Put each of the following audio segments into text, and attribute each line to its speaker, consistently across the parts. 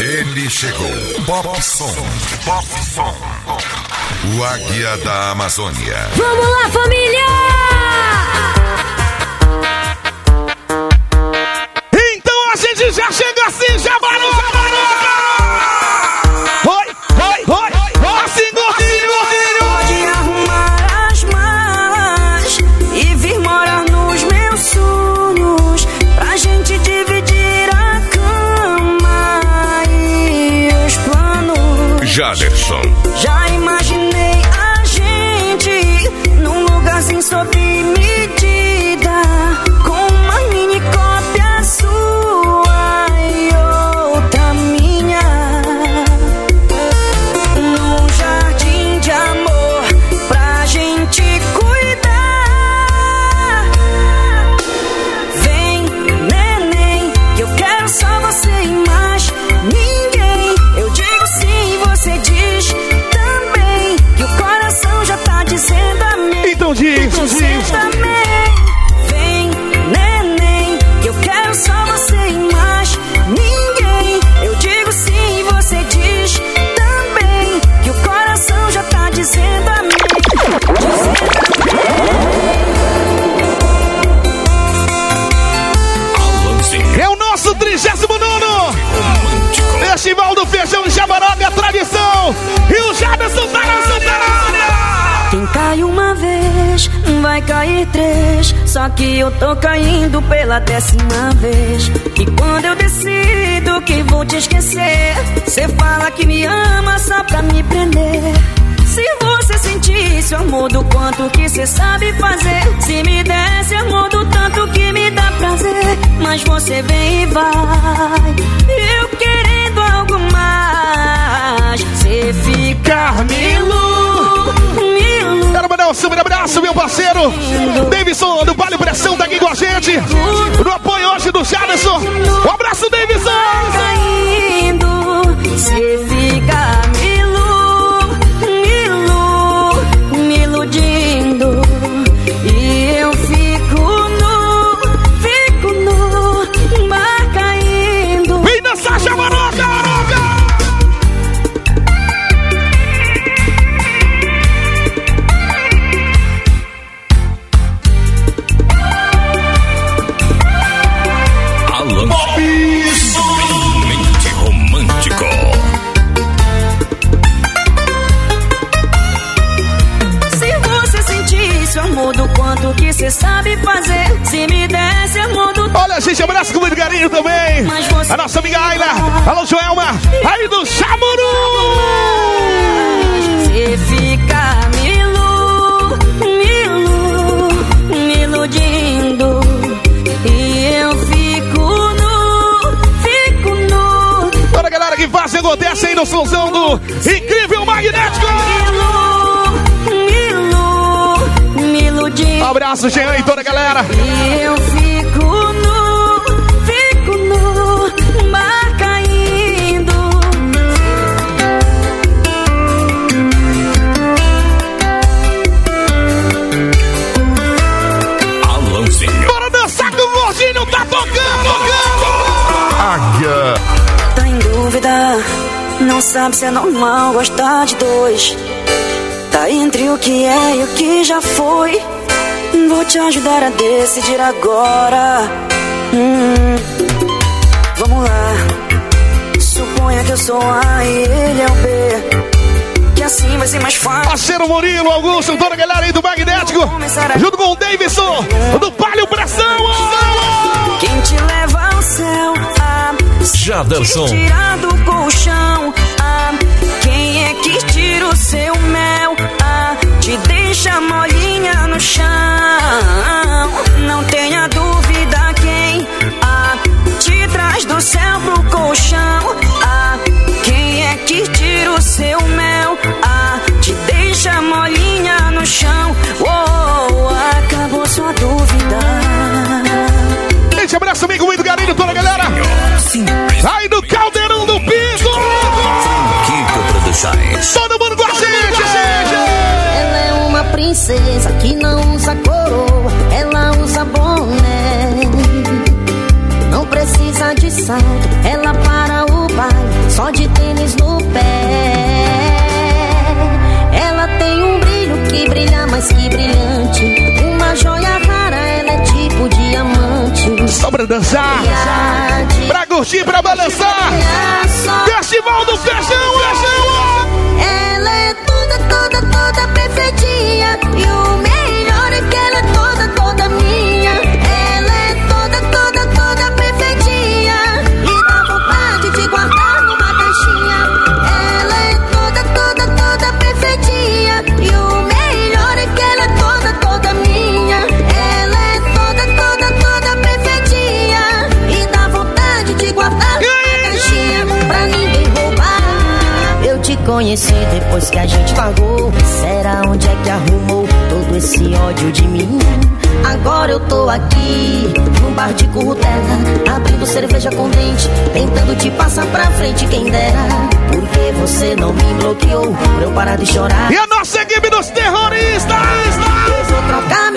Speaker 1: Ele chegou. Pop Som. Pop Som. O Águia da Amazônia.
Speaker 2: Vamos lá, família!
Speaker 3: Cair três. Só que eu tô caindo pela décima vez. E quando eu decido que vou te esquecer, você fala que me ama só pra me prender. Se você sentisse o amor do quanto que você sabe fazer, se me desse amor do tanto que me dá prazer, mas você vem e vai. Eu querendo algo mais, você fica
Speaker 4: Carmelo!
Speaker 3: Milo.
Speaker 4: Quero mandar um super abraço, meu parceiro Davidson do Vale Pressão tá aqui com a gente. No apoio hoje do Jaderson. Um abraço, Davidson!
Speaker 3: Caindo, você fica
Speaker 4: A nossa amiga Ayla. Alô, Joelma. Aí do Chamuru.
Speaker 3: Você fica milu, milu, me iludindo. E eu fico nu, fico nu.
Speaker 4: Toda a galera que faz e acontece aí no somzão do Incrível Magnético.
Speaker 3: Milu, milu, me iludindo.
Speaker 4: Abraço, Jean e toda a galera.
Speaker 3: E eu fico não sabe se é normal gostar de dois. Tá entre o que é e o que já foi. Vou te ajudar a decidir agora. Hum, vamos lá. Suponha que eu sou A e ele é o B. Que assim vai ser mais fácil.
Speaker 4: Parceiro Murilo, Augusto, toda a galera aí do Magnético. Junto com o Davidson, do Palio Pressão.
Speaker 3: Quem te leva ao céu?
Speaker 5: Jaderson.
Speaker 3: Te tira do colchão. Ah, quem é que tira o seu mel? Ah, te deixa molinha no chão. Não tenha dúvida quem ah, te traz do céu pro colchão. Ah, quem é que tira o seu mel? Ah, te deixa molinha no chão. Oh, acabou sua dúvida.
Speaker 4: Gente, abraço amigo, muito carinho, toda a galera.
Speaker 2: usa coroa, ela usa boné. Não precisa de salto, ela para
Speaker 4: o baile, só de tênis no pé.
Speaker 2: Ela tem um brilho que brilha mais que brilhante. Uma joia rara, ela é tipo diamante. Só pra dançar, de... pra curtir, pra balançar. Festival do Feijão, Feijão! Ela é toda, toda, toda perfeitinha. E o depois que a gente pagou. Será onde é que arrumou todo esse ódio de mim? Agora eu tô aqui, num bar de currutela, abrindo cerveja com dente, tentando te passar pra frente, quem dera. Porque você não me bloqueou pra eu parar de chorar.
Speaker 4: E a nossa equipe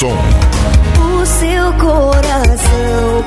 Speaker 1: som.
Speaker 3: O seu coração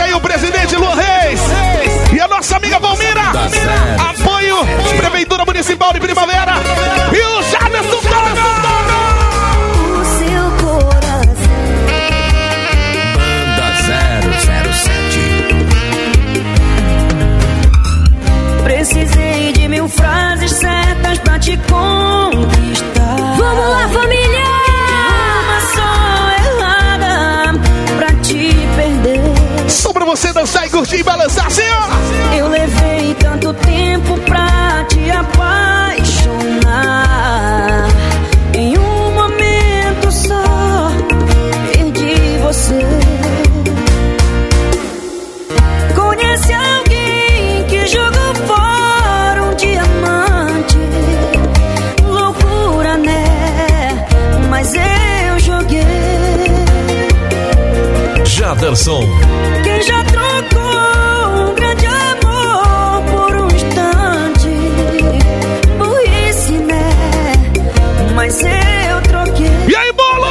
Speaker 3: aí
Speaker 4: o presidente Lu
Speaker 3: Quem já trocou um grande amor por um instante? Burrice, né? Mas eu troquei.
Speaker 4: E aí, bolo?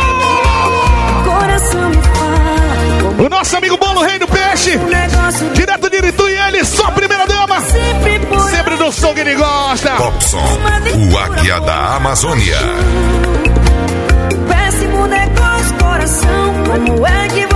Speaker 3: Coração me fala
Speaker 4: O nosso amigo Bolo Rei do Peixe.
Speaker 3: um
Speaker 4: Direto de Itu e ele, só a primeira dama.
Speaker 3: sempre
Speaker 4: Sempre no som que ele gosta.
Speaker 1: Pop som. O Águia da Amazônia.
Speaker 3: Péssimo negócio, coração. Como é que você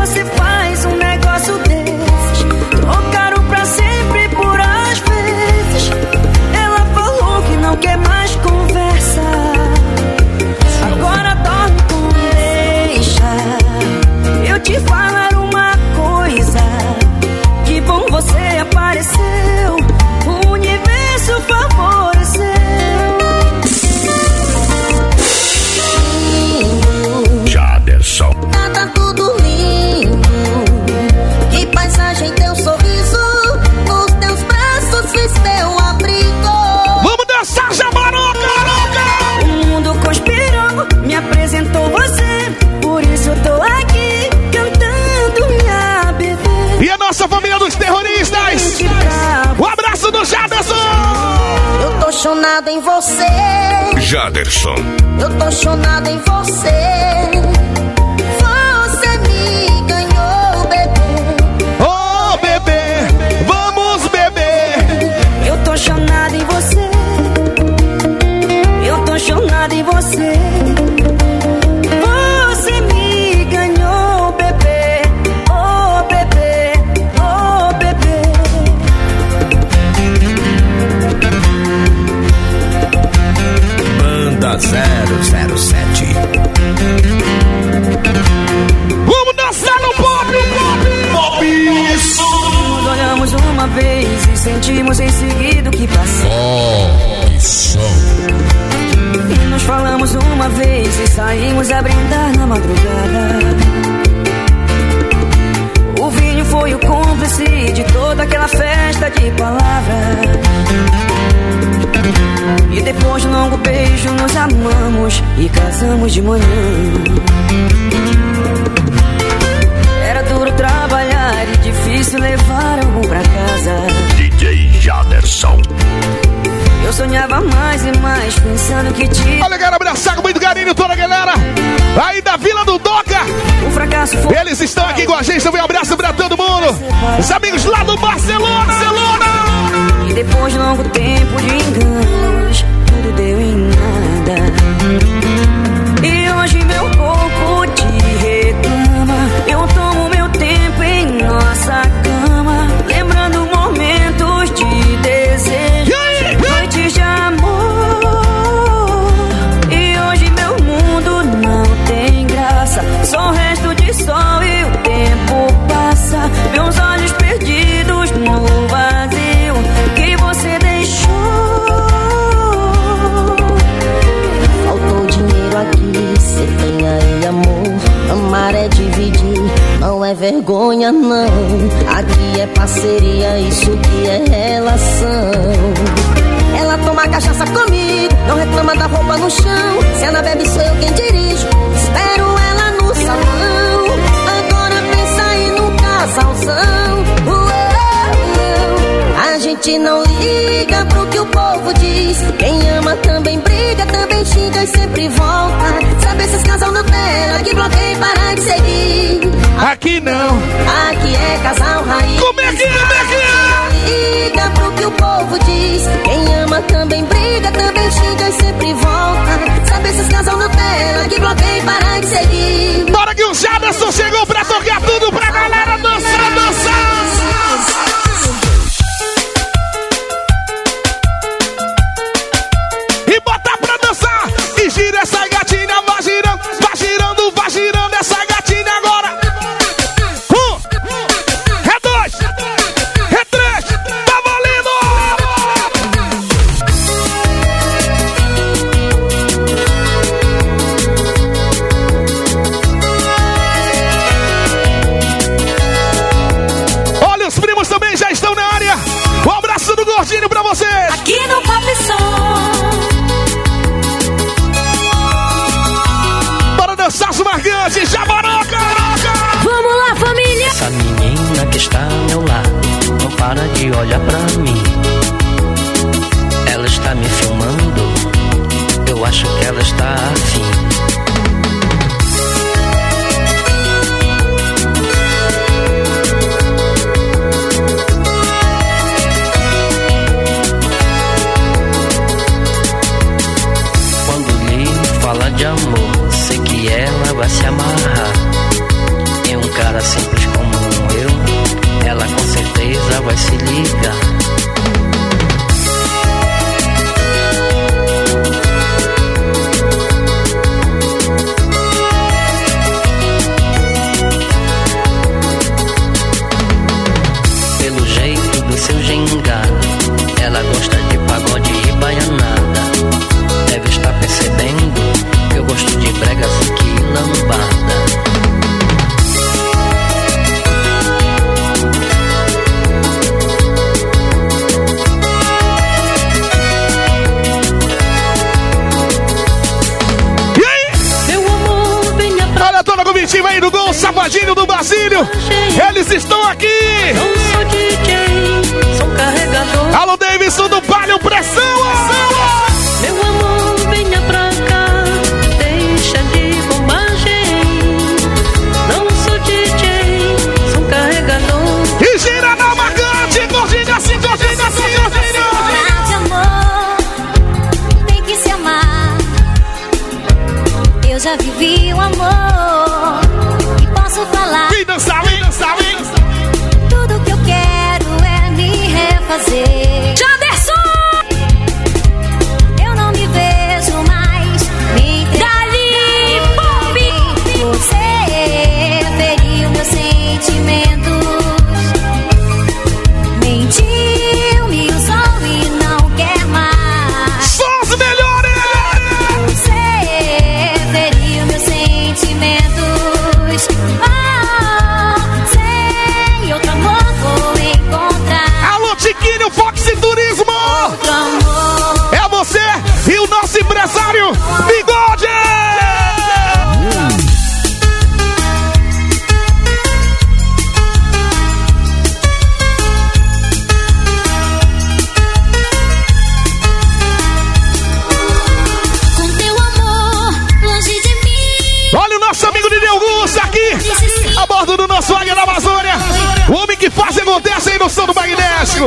Speaker 3: Eu
Speaker 2: tô chonada em você.
Speaker 1: Jaderson.
Speaker 2: Eu tô chonada em você. Você me ganhou, bebê.
Speaker 4: Ô, bebê, vamos beber.
Speaker 3: Eu tô chonada em você. Eu tô chonada em. Você
Speaker 5: 007.
Speaker 4: Vamos dançar no pop, pop,
Speaker 3: Nos olhamos uma vez e sentimos em seguida o que passou.
Speaker 1: Pop som.
Speaker 3: E nos falamos uma vez e saímos a brindar na madrugada. O vinho foi o cúmplice de toda aquela festa de palavras. E depois de um longo beijo nos amamos e casamos de manhã. Era duro trabalhar e difícil levar algo pra casa.
Speaker 5: DJ Jaderson.
Speaker 3: Eu sonhava mais e mais pensando que tinha.
Speaker 4: Olha, quero abraçar com muito carinho toda a galera aí da Vila do Doca.
Speaker 3: O fracasso foi.
Speaker 4: Eles estão aqui com a gente, também um abraço pra todo mundo. Os amigos lá do Barcelona. Barcelona.
Speaker 3: E depois de longo tempo de enganos, tudo deu em nada.
Speaker 2: Vergonha não. Aqui é parceria, isso que é relação. Ela toma cachaça comigo, não reclama da roupa no chão. Se ela bebe, sou eu quem dirijo. Espero ela no salão. Agora pensa aí no casalzão. Gente não liga pro que o povo diz. Quem ama também briga, também xinga e sempre volta. Sabe esses casal Nutella que bloqueia e para de seguir.
Speaker 4: Aqui não.
Speaker 2: Aqui é casal raiz.
Speaker 4: Como é que é? Como é que é?
Speaker 2: Liga pro que o povo diz. Quem ama também briga, também xinga e sempre volta. Sabe esses casal Nutella que bloqueia e para de seguir.
Speaker 4: Na hora que o Jaderson chegou pra tocar tudo pra galera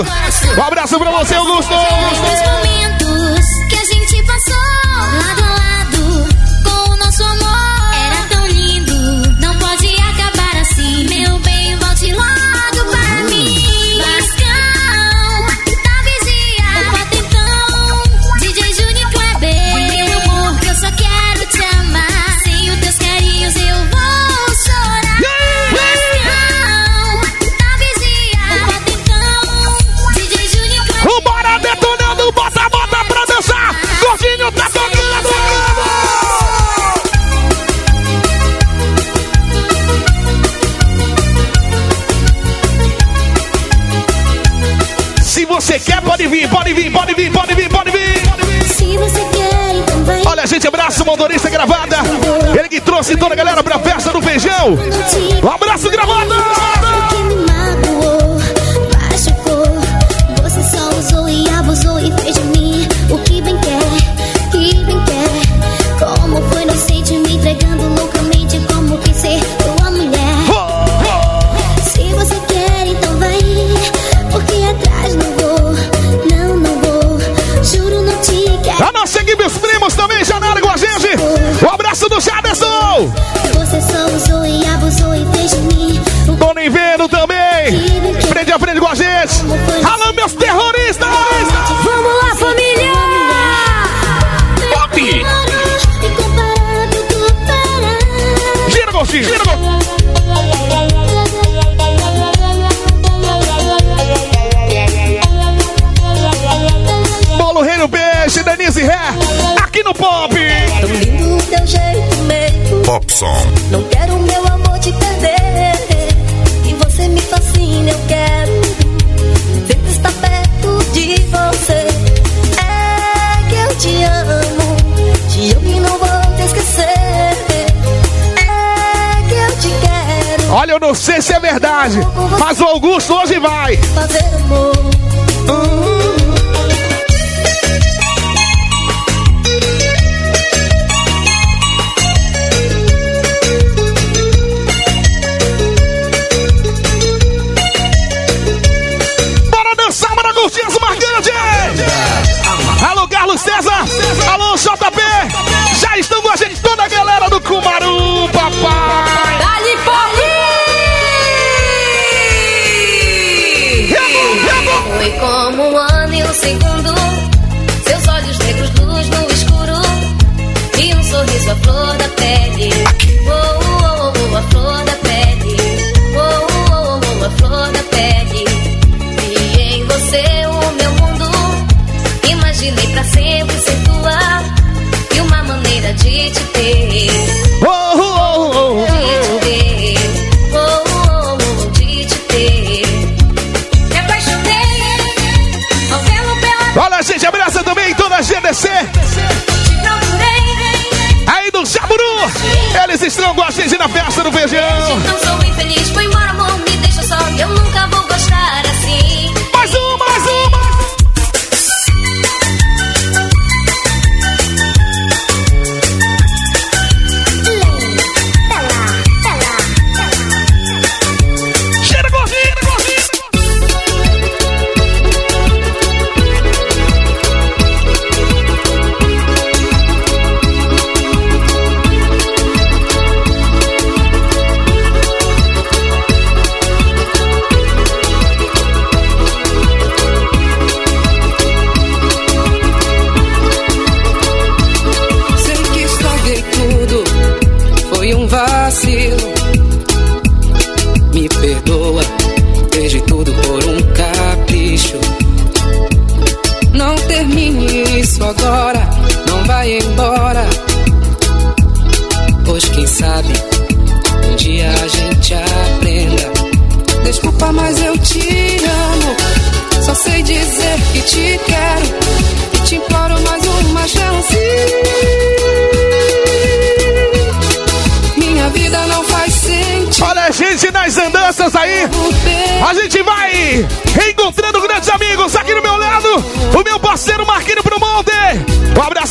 Speaker 4: Um abraço pra
Speaker 6: você,
Speaker 7: Augusto! Augusto. Wow! verdade. Mas o Augusto hoje vai.
Speaker 4: Fazer amor.
Speaker 7: Luciano Feijão.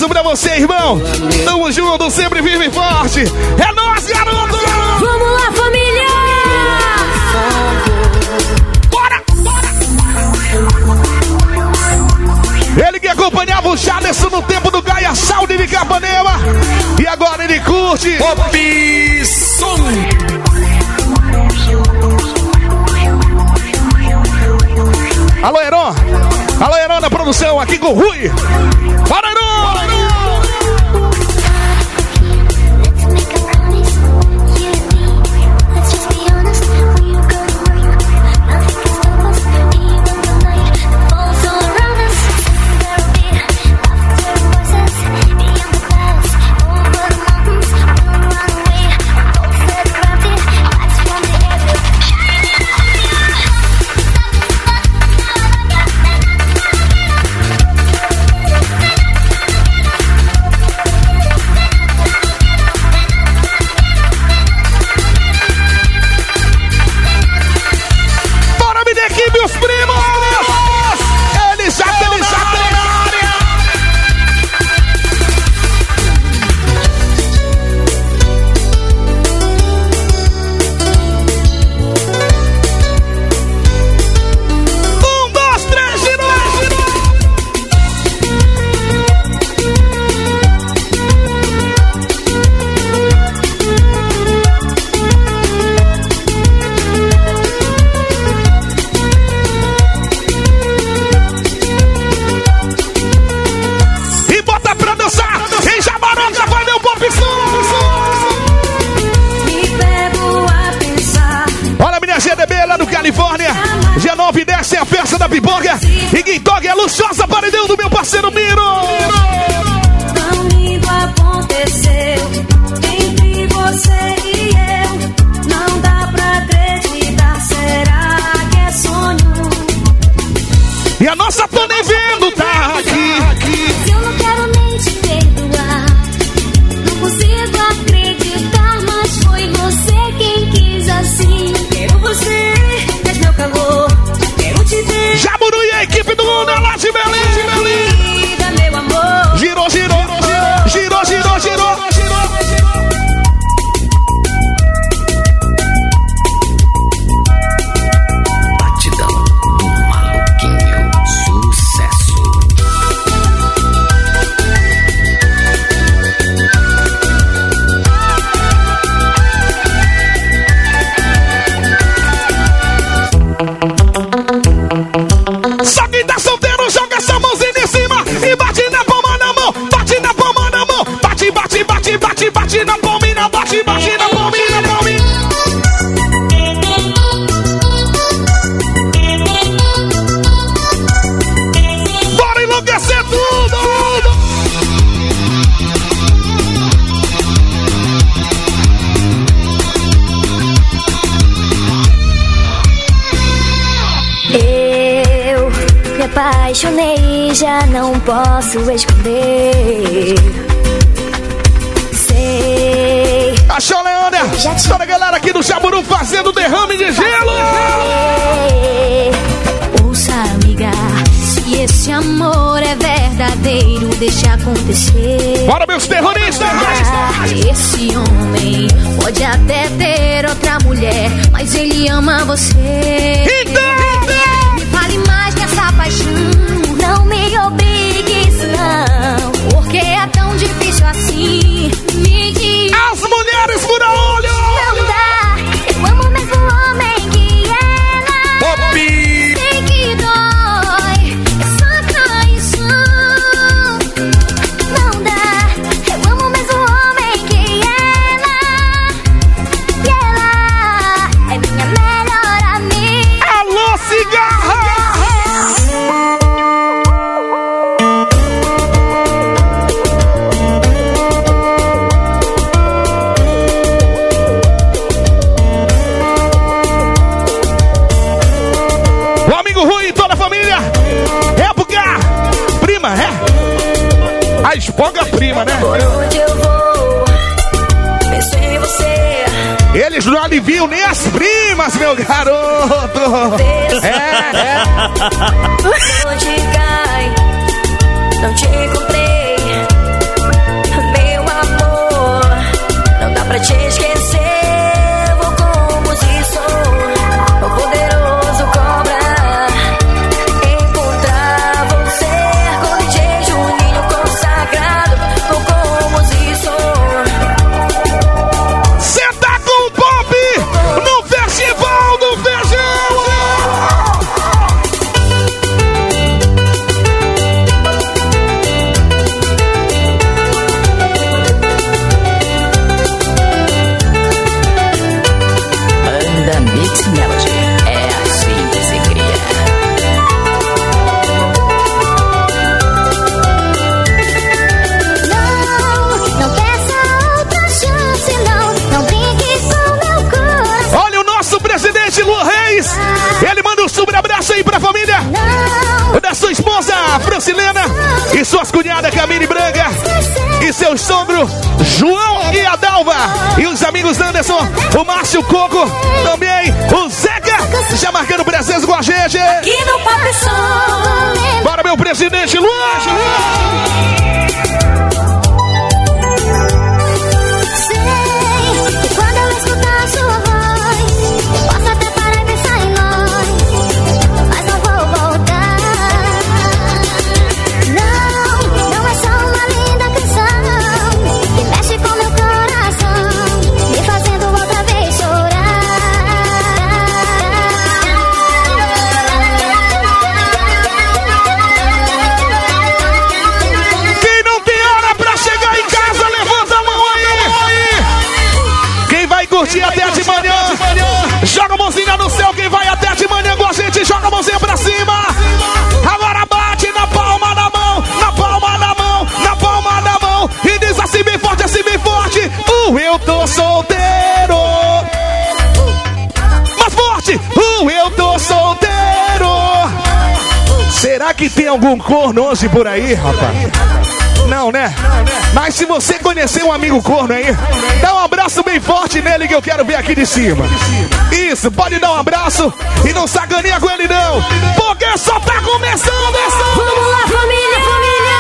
Speaker 7: abraço pra você, irmão. Tamo junto, sempre vive forte. É nós, garoto!
Speaker 5: Vamos lá, família!
Speaker 7: Bora, bora! Ele que acompanhava o Jaderson no tempo do Gaia Saúde de Capanema. E agora ele curte.
Speaker 8: Opção!
Speaker 7: Alô, Heron! Alô, Heron da produção, aqui com o Rui!
Speaker 4: Alô, ama você.
Speaker 7: Então!
Speaker 4: viu nem as primas, meu garoto. É, é. algum corno hoje por aí, rapaz? Não, né? Mas se você conhecer um amigo corno aí, dá um abraço bem forte nele que eu quero ver aqui de cima. Isso, pode dar um abraço e não sacaneia com ele não, porque só tá começando essa...
Speaker 5: Vamos lá, família, família!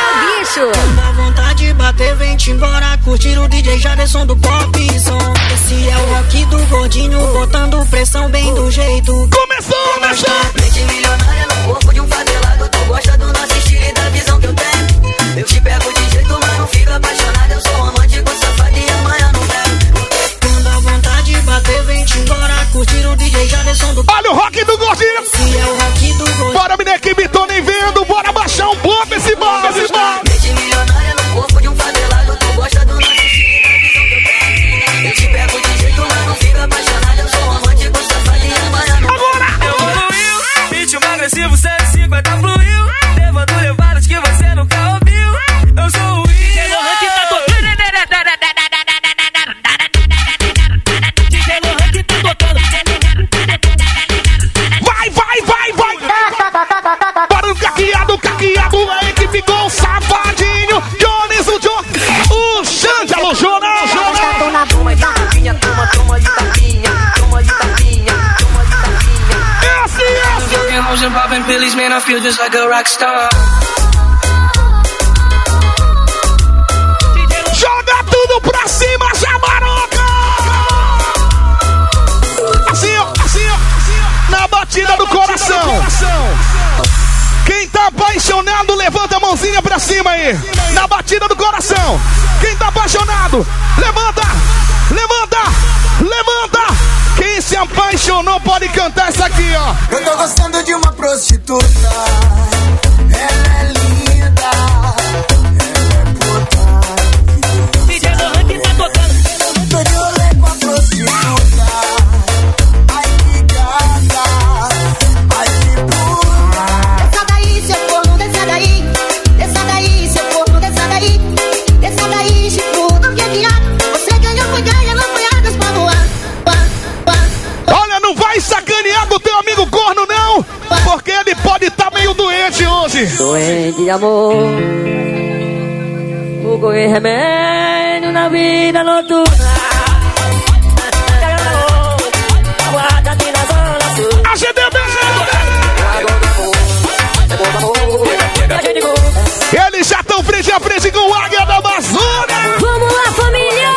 Speaker 5: É o bicho!
Speaker 3: Dá vontade de bater, vem te embora, curtir o DJ Jaderson do Pop Som. Esse é o rock do gordinho, botando pressão bem do jeito.
Speaker 4: Começou, começou!
Speaker 3: Mente milionária no corpo de um favelado gosta do nosso estilo e da visão que eu tenho. Eu te pego de jeito, mas não fico apaixonado. Eu sou romântico, safado e amanhã não pego. Quando a vontade bater, vem te embora. Curtir o DJ Jaderson do.
Speaker 4: Olha o rock do gordinho!
Speaker 3: Se é o rock do gordinho.
Speaker 4: Bora, menina, que me
Speaker 9: like a rock star.
Speaker 4: Joga tudo pra cima, Jabaroca! Assim, ó, assim, ó, assim, ó. Na batida, Na do, batida coração. do coração. Quem tá apaixonado, levanta a mãozinha pra cima aí. Na batida do coração. Quem tá apaixonado, levanta, levanta, levanta. Quem se apaixonou pode cantar essa aqui, ó.
Speaker 10: Eu tô gostando. de
Speaker 11: amor. O goi remédio na vida noturna.
Speaker 7: Eles já estão frente a frente com o
Speaker 4: Águia da Amazônia. Vamos lá, família!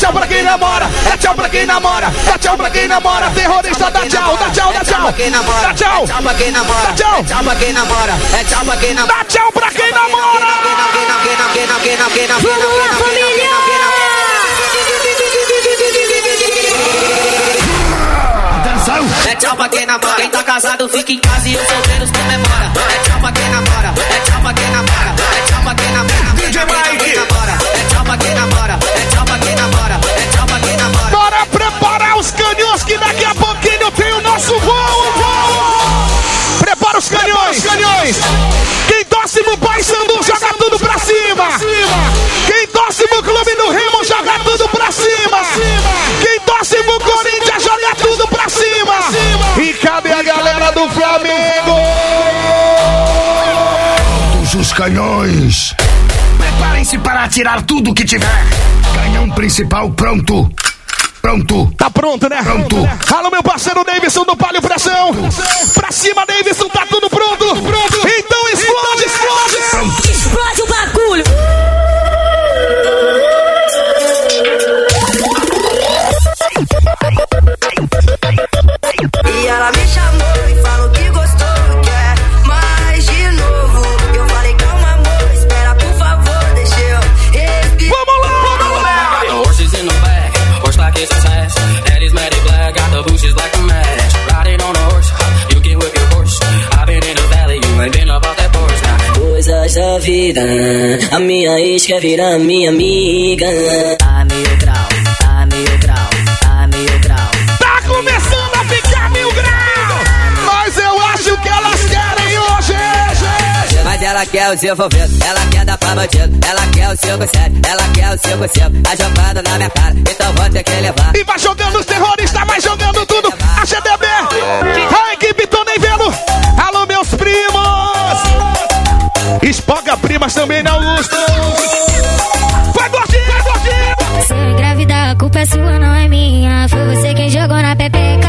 Speaker 4: Tchau pra quem namora, dá tchau pra quem namora, dá tchau pra quem namora, terrorista, dá tchau, dá tchau, dá tchau, dá tchau,
Speaker 12: Tchau pra quem namora,
Speaker 4: dá tchau,
Speaker 12: tchau pra quem namora, é tchau pra quem namora.
Speaker 4: dá tchau pra quem namora!
Speaker 5: Vamos lá, família!
Speaker 12: É tchau pra quem namora. Quem tá casado fica em casa e os solteiros comemora. É tchau
Speaker 4: canhões.
Speaker 13: Preparem-se para atirar tudo que tiver. Canhão principal pronto. Pronto.
Speaker 4: Tá pronto, né?
Speaker 13: Pronto.
Speaker 4: Fala, meu parceiro Davidson do Palio Pressão. Pra cima, Davidson, tá tudo pronto. Então
Speaker 12: Vida, a minha ex quer virar minha amiga. A mil grau, a mil grau, a mil grau.
Speaker 4: Tá começando a ficar mil graus. Mas eu acho que elas querem hoje.
Speaker 12: Mas ela quer o seu ela quer dar pra bandido, ela quer o 5-7, ela quer o 5-5, tá jogando na minha cara, então vou ter que levar.
Speaker 4: E vai jogando os terroristas, vai jogando tudo. A GDB, a equipe tô nem vendo. Espoga primas também na Augusto. Vai, gordinho, vai, gordinho.
Speaker 7: Eu engravidar, a culpa é sua, não é minha. Foi você quem jogou na pepeca.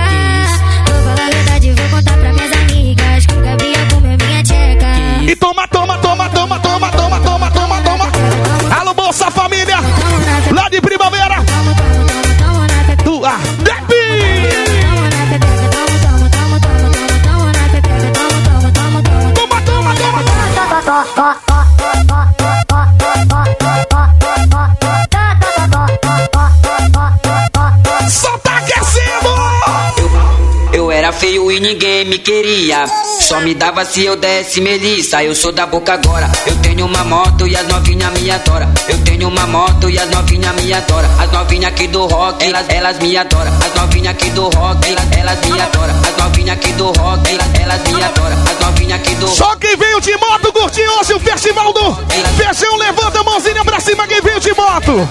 Speaker 12: Ninguém me queria. Só me dava se eu desse melissa. Eu sou da boca agora. Eu tenho uma moto e as novinhas me adoram. Eu tenho uma moto e as novinhas me adoram. As novinhas aqui do rock, elas, elas me adoram. As novinhas aqui do rock, elas, elas me adoram. As novinhas aqui do rock, elas, elas me adoram. As novinhas aqui do.
Speaker 4: Só quem veio de moto curtiu hoje o festival do Feijão. Levanta a mãozinha pra cima quem veio de moto.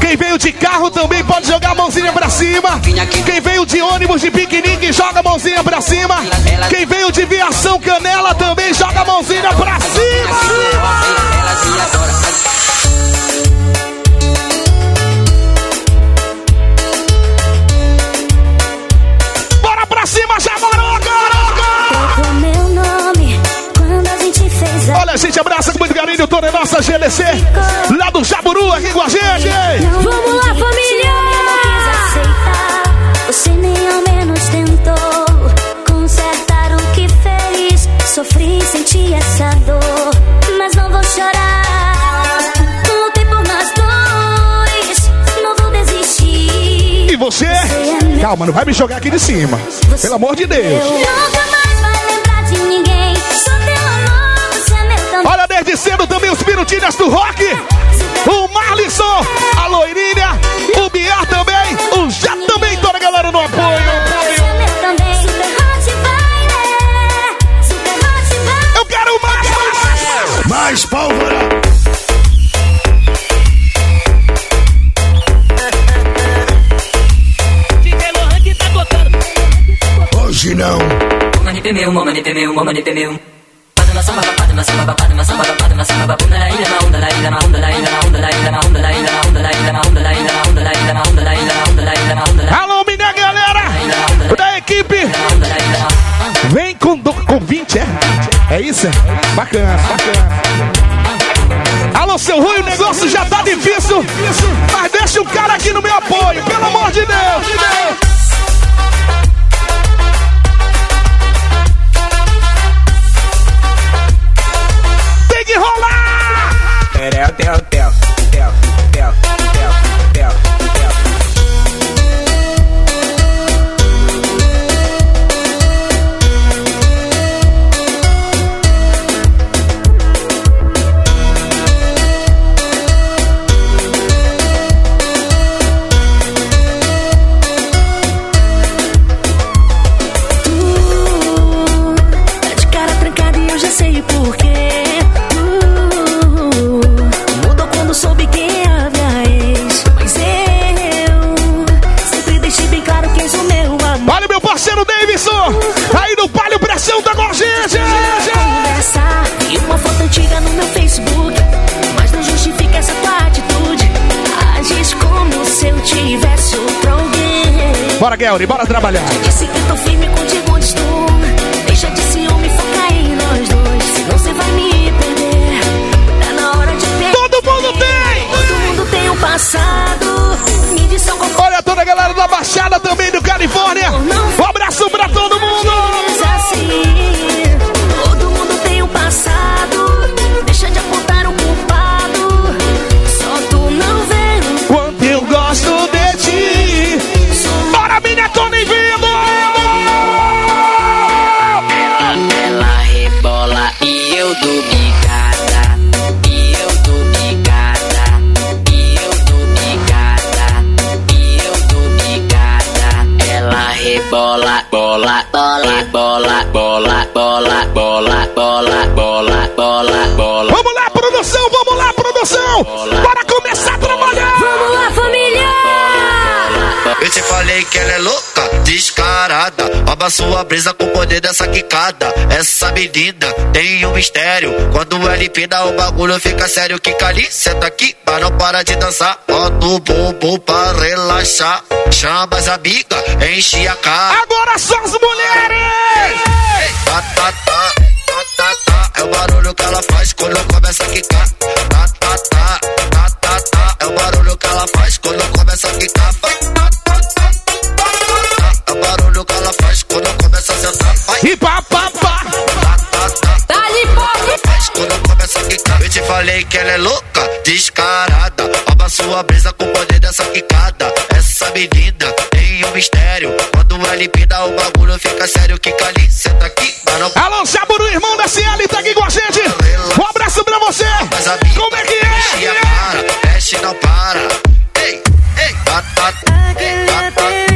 Speaker 4: Quem veio de carro também pode jogar a mãozinha pra cima. Quem veio de ônibus de piquenique joga a mãozinha pra cima. Quem veio de viação canela também joga a mãozinha pra cima. Olha, a gente abraça com muito carinho toda a nossa GLC. Lá do Jaburu aqui com a gente.
Speaker 7: Você?
Speaker 4: Calma, não vai me jogar aqui de cima. Pelo amor de Deus.
Speaker 7: Nunca mais vai lembrar de ninguém. Sou teu amor.
Speaker 4: Patrulhas do Rock, o Marlisson, a Loirinha, o Biar também, o Já também, toda a galera no apoio. Eu quero mais, mais,
Speaker 13: Mais.
Speaker 14: Na samba, pado na samba, bunda na ilha, na onda na ilha, na onda na ilha, na onda na ilha, na onda na ilha, na onda na ilha, na onda na ilha, na onda na ilha, na onda na ilha, na onda na ilha, na onda na ilha.
Speaker 4: Alô, minha galera da equipe. Vem com, do, com 20, é? É isso? é? Bacana, bacana. Alô, seu Rui, o negócio já tá difícil. Mas deixa o cara aqui no meu apoio, pelo amor de Deus. Bora, Gelry, bora trabalhar.
Speaker 3: Disse que tô firme contigo onde estou. Deixa de ciúme, foca em nós dois. Senão você vai me perder. Tá na hora de.
Speaker 4: Todo mundo tem!
Speaker 3: Todo mundo tem um passado. Me diz
Speaker 4: Olha toda a galera da Baixada também do Califórnia.
Speaker 14: bola, bola, bola, bola, bola, bola, bola, bola.
Speaker 4: Vamos lá, produção, vamos lá, produção! Bora começar a trabalhar!
Speaker 5: Vamos lá, família!
Speaker 15: Eu te falei que ela é louca, descarga descarada. Rouba sua brisa com o poder dessa quicada. Essa menina tem um mistério. Quando ela empina, o bagulho fica sério. Kika ali, senta aqui, mas não para de dançar. Bota o bumbum pra relaxar. Chama as amigas, enche a cara.
Speaker 4: Agora só as mulheres!
Speaker 15: Tá, tá, tá, tá, tá, tá. É o barulho que ela faz quando começa a quicar. Tá, tá, tá, tá, tá, tá. É o barulho que ela faz quando começa a quicar.
Speaker 4: E pá, pá, pá!
Speaker 15: Tá, tá, tá.
Speaker 5: Tá ali, pop!
Speaker 15: Faz quando começa a quicar. Eu te falei que ela é louca, descarada. Rouba sua brisa com o poder dessa quicada. Essa menina tem um mistério. Quando ela empina, o bagulho fica sério. Kika ali, senta aqui, mas não
Speaker 4: Alô, Saburo, irmão da CL, tá aqui com a gente! Um abraço pra você!
Speaker 15: Mas a vida
Speaker 4: Como é que é?
Speaker 15: mexe não para. Ei, ei, tá, tá,
Speaker 3: Quería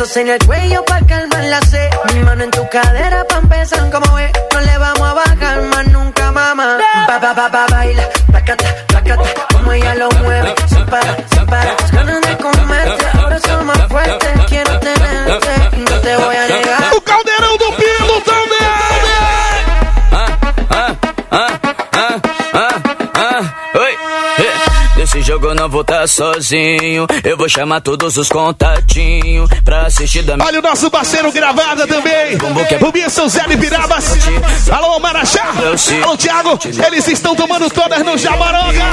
Speaker 3: Besos en el cuello pa' calmar la sed. Mi mano en tu cadera pa' empezar como es. No le vamos a bajar más nunca, mamá. Ba, ba, ba, ba, baila. Placata, placata. Como ella lo mueve. Sin parar, sin parar. Ganas de comerte. Ahora son más fuertes. Quiero tenerte. y No te voy a
Speaker 16: jogo não vou tá
Speaker 14: sozinho. Eu vou chamar todos os contatinhos pra assistir da
Speaker 4: Olha o nosso parceiro gravada também. O Bisson Zé de Pirabas. Alô, Marachá. Alô, Thiago. Eles estão tomando todas no Jabaronga.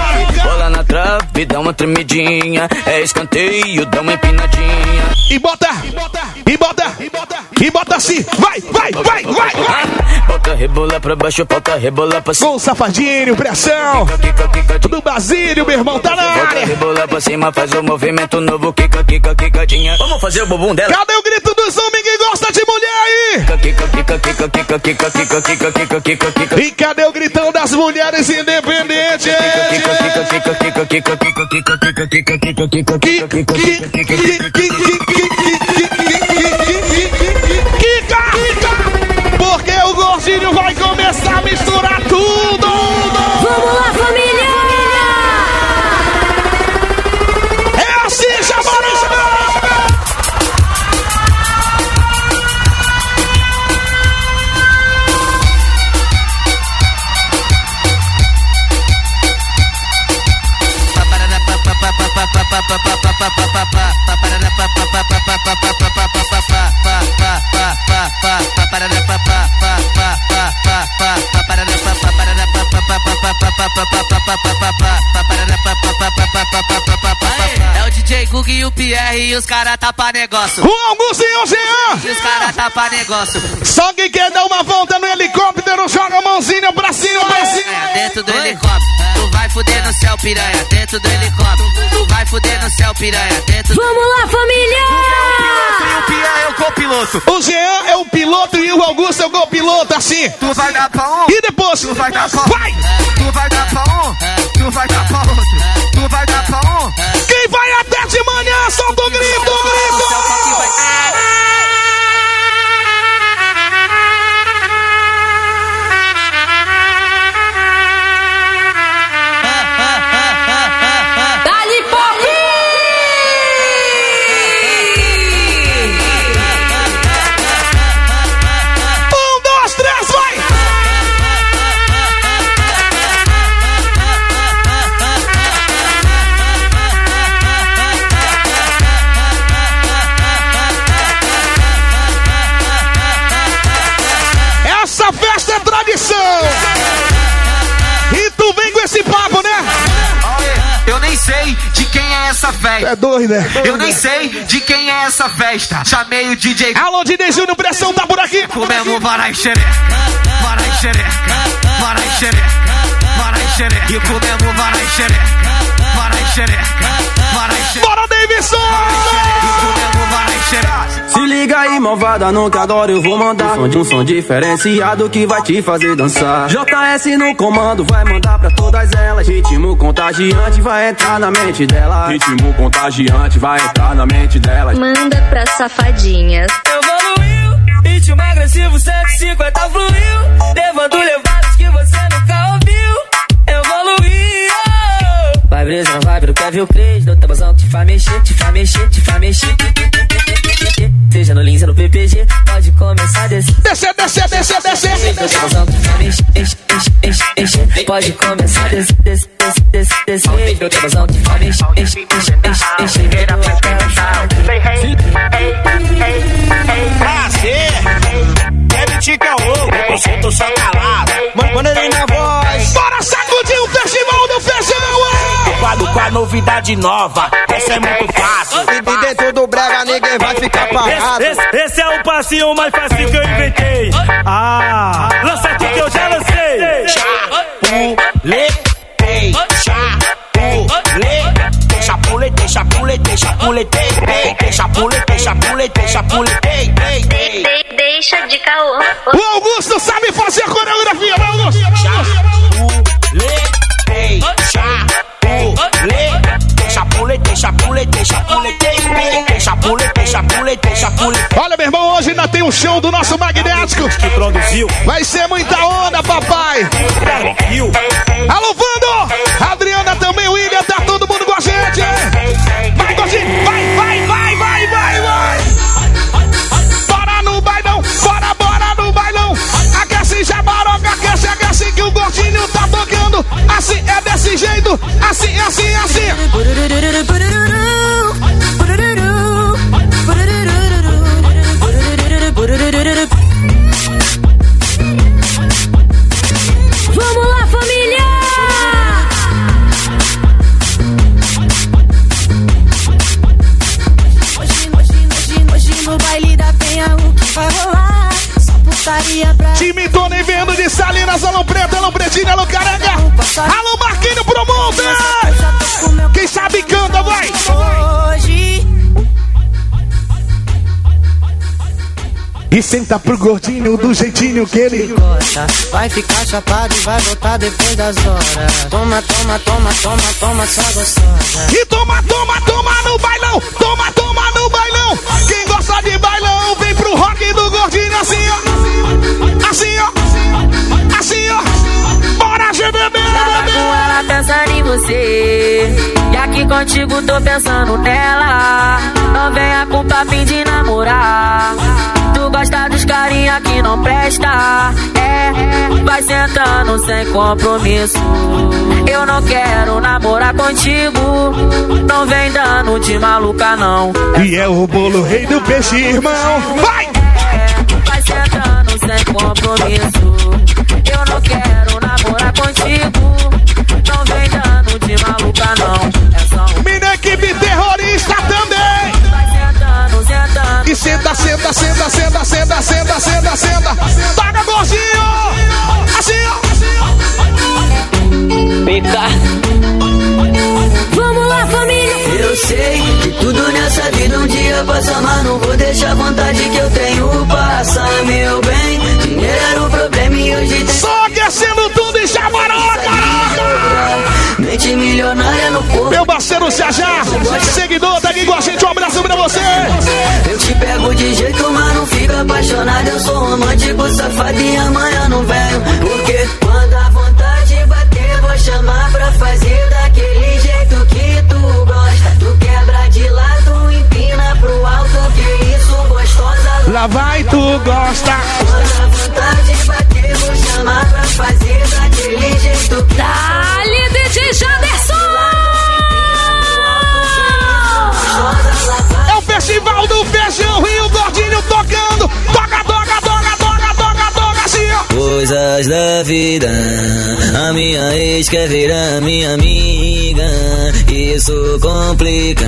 Speaker 14: Bola na trave, dá uma tremidinha. É escanteio, dá uma empinadinha.
Speaker 4: E bota, e bota, e bota, e bota assim. Vai, vai, vai, vai, vai.
Speaker 14: Bota rebola pra baixo, bota rebola pra cima.
Speaker 4: Com o safadinho, pressão. Do Basílio, meu irmão, tá na Área.
Speaker 14: rebola pra cima, faz o movimento novo, kika, kika, kikadinha. Vamos fazer o bumbum dela.
Speaker 4: Cadê o grito dos homens que gosta de mulher aí?
Speaker 14: Kika, kika, kika, kika, kika, kika, kika, kika, kika, kika.
Speaker 4: E cadê o gritão das mulheres independentes? Kika! Porque o gordinho vai começar a misturar tudo!
Speaker 17: Gug e o Pierre e os caras tá pra negócio.
Speaker 4: O Augusto e o
Speaker 17: E
Speaker 4: Jean!
Speaker 17: os caras tá pra negócio.
Speaker 4: Só quem quer dar uma volta no helicóptero, joga a mãozinha pra cima, pra cima!
Speaker 17: É, Dentro do helicóptero, fuder no céu, piranha. Dentro do helicóptero, tu vai fuder no céu, piranha. Dentro do...
Speaker 5: Vamos lá, família!
Speaker 18: O Pia é o copiloto.
Speaker 4: O Jean é o piloto e o Augusto é o copiloto, assim!
Speaker 18: Tu vai dar pra um,
Speaker 4: E depois?
Speaker 18: tu vai dar pra
Speaker 4: Vai!
Speaker 18: Tu vai dar pra um, tu vai dar pra outro. Tu vai dar pra um.
Speaker 4: Quem vai até de manhã, solta o grito! Essa festa. É doido, né?
Speaker 18: Eu nem sei de quem é essa festa. Chamei o DJ.
Speaker 4: Alô, Didi Júnior, pressão tá por aqui!
Speaker 18: Comemos varai xereca, varai xereca, varai xereca, varai xereca. E comemos varai xereca, varai xereca, varai xereca.
Speaker 4: Bora, Davidson!
Speaker 19: Se liga aí, malvada, não que agora eu vou mandar um som, de um som diferenciado que vai te fazer dançar. JS no comando, vai mandar pra todas elas. Ritmo contagiante vai entrar na mente dela. Ritmo contagiante vai entrar na mente delas.
Speaker 7: Manda pra safadinhas.
Speaker 20: Evoluiu, ritmo agressivo 150 fluiu, levando levadas que você nunca ouviu. Evoluiu.
Speaker 17: Vai brisa, vai pro Kevin Cres. Do tabuzão que te faz mexer, te faz mexer, te faz mexer. Seja no Lins ou no PPG, pode começar a descer.
Speaker 4: Descer, descer, descer, descer.
Speaker 17: descer. Pode começar a descer, descer, descer, descer. Meu Deusão de fome, enche, enche, enche,
Speaker 13: Pode Primeira presença. Ei, ei, ei, ei, ei. Prazer.
Speaker 4: Deve te caô. Eu solto só
Speaker 13: preocupado com a novidade nova. Essa é muito fácil.
Speaker 21: E dentro do brega ninguém vai ficar parado.
Speaker 20: Esse, esse, esse é o passinho mais fácil que eu inventei. Ah, lança aqui que eu já lancei.
Speaker 13: Chapuletei, chapuletei, chapuletei, chapuletei, chapuletei, chapuletei, chapuletei, chapuletei,
Speaker 7: deixa de caô.
Speaker 4: O Augusto sabe fazer a coreografia, vai Augusto!
Speaker 13: Vai, Augusto.
Speaker 4: Olha, meu irmão, hoje ainda tem um show do nosso magnético.
Speaker 13: Que produziu.
Speaker 4: Vai ser muita onda, papai. Alô, Vando! Adriana também, William, tá todo mundo com a gente. Vai, Gordinho, vai, vai, vai, vai, vai, vai. Bora no bailão, bora, bora no bailão. Aquece jabaroca, aquece, aquece que o Gordinho tá tocando. Assim, é desse jeito, assim, assim, assim. Alô Caranga. Alô Marquinho Promoter. Quem sabe canta, vai.
Speaker 2: hoje?
Speaker 4: E senta pro gordinho do jeitinho que ele
Speaker 2: gosta. Vai ficar chapado e vai voltar depois das horas. Toma, toma, toma, toma, toma, só gostosa.
Speaker 4: E toma, toma, toma no bailão. Toma, toma no bailão. Quem gosta de bailão, vem pro rock do gordinho assim, ó. Assim, ó.
Speaker 17: Com ela pensando em você. E aqui contigo tô pensando nela. Não venha com papinho de namorar. Tu gosta dos carinha que não presta. É, vai sentando sem compromisso. Eu não quero namorar contigo. Não vem dando de maluca, não.
Speaker 4: E é o bolo rei do peixe, irmão. Vai!
Speaker 17: Vai sentando sem compromisso. Eu não quero namorar contigo.
Speaker 4: Senta, senta, senta, senta, senta, senta, senta, senta. Taca gordinho. Assim, ó.
Speaker 5: Vamos lá, família!
Speaker 12: Eu sei que tudo nessa vida um dia passa, mas não vou deixar a vontade que eu tenho passar, meu bem. Dinheiro era o problema e hoje tem
Speaker 4: Só aquecendo tudo em Chamaroca.
Speaker 12: mente milionária no corpo.
Speaker 4: Meu parceiro Jajá, seguidor, tá aqui com a gente. Um abraço pra você.
Speaker 12: De jeito, mas não fico apaixonado. Eu sou romântico, safado e amanhã não venho. Porque quando a vontade bater, vou chamar pra fazer daquele jeito que tu gosta. Tu quebra de lado, empina pro alto, que isso gostosa.
Speaker 4: Lá vai, tu gosta.
Speaker 12: Quando a vontade bater, vou chamar pra fazer daquele jeito que
Speaker 5: Dali, DJ Janderson!
Speaker 4: Feijão Rio Gordinho tocando.
Speaker 12: Coisas da vida, a minha ex quer virar minha amiga. Isso complica,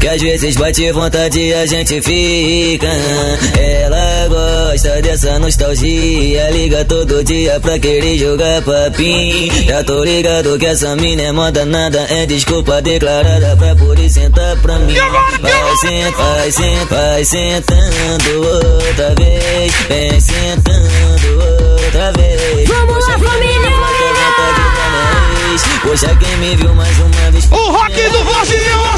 Speaker 12: que às vezes bate vontade e a gente fica. Ela gosta dessa nostalgia, liga todo dia pra querer jogar papim. Já tô ligado que essa mina é moda, nada é desculpa declarada pra poder sentar pra mim. Vai sentar, vai sentar, vai sentando outra vez, vem sentando outra vez.
Speaker 5: Vamos lá, família!
Speaker 12: ex. Poxa, quem me viu mais uma vez.
Speaker 4: O rock do. É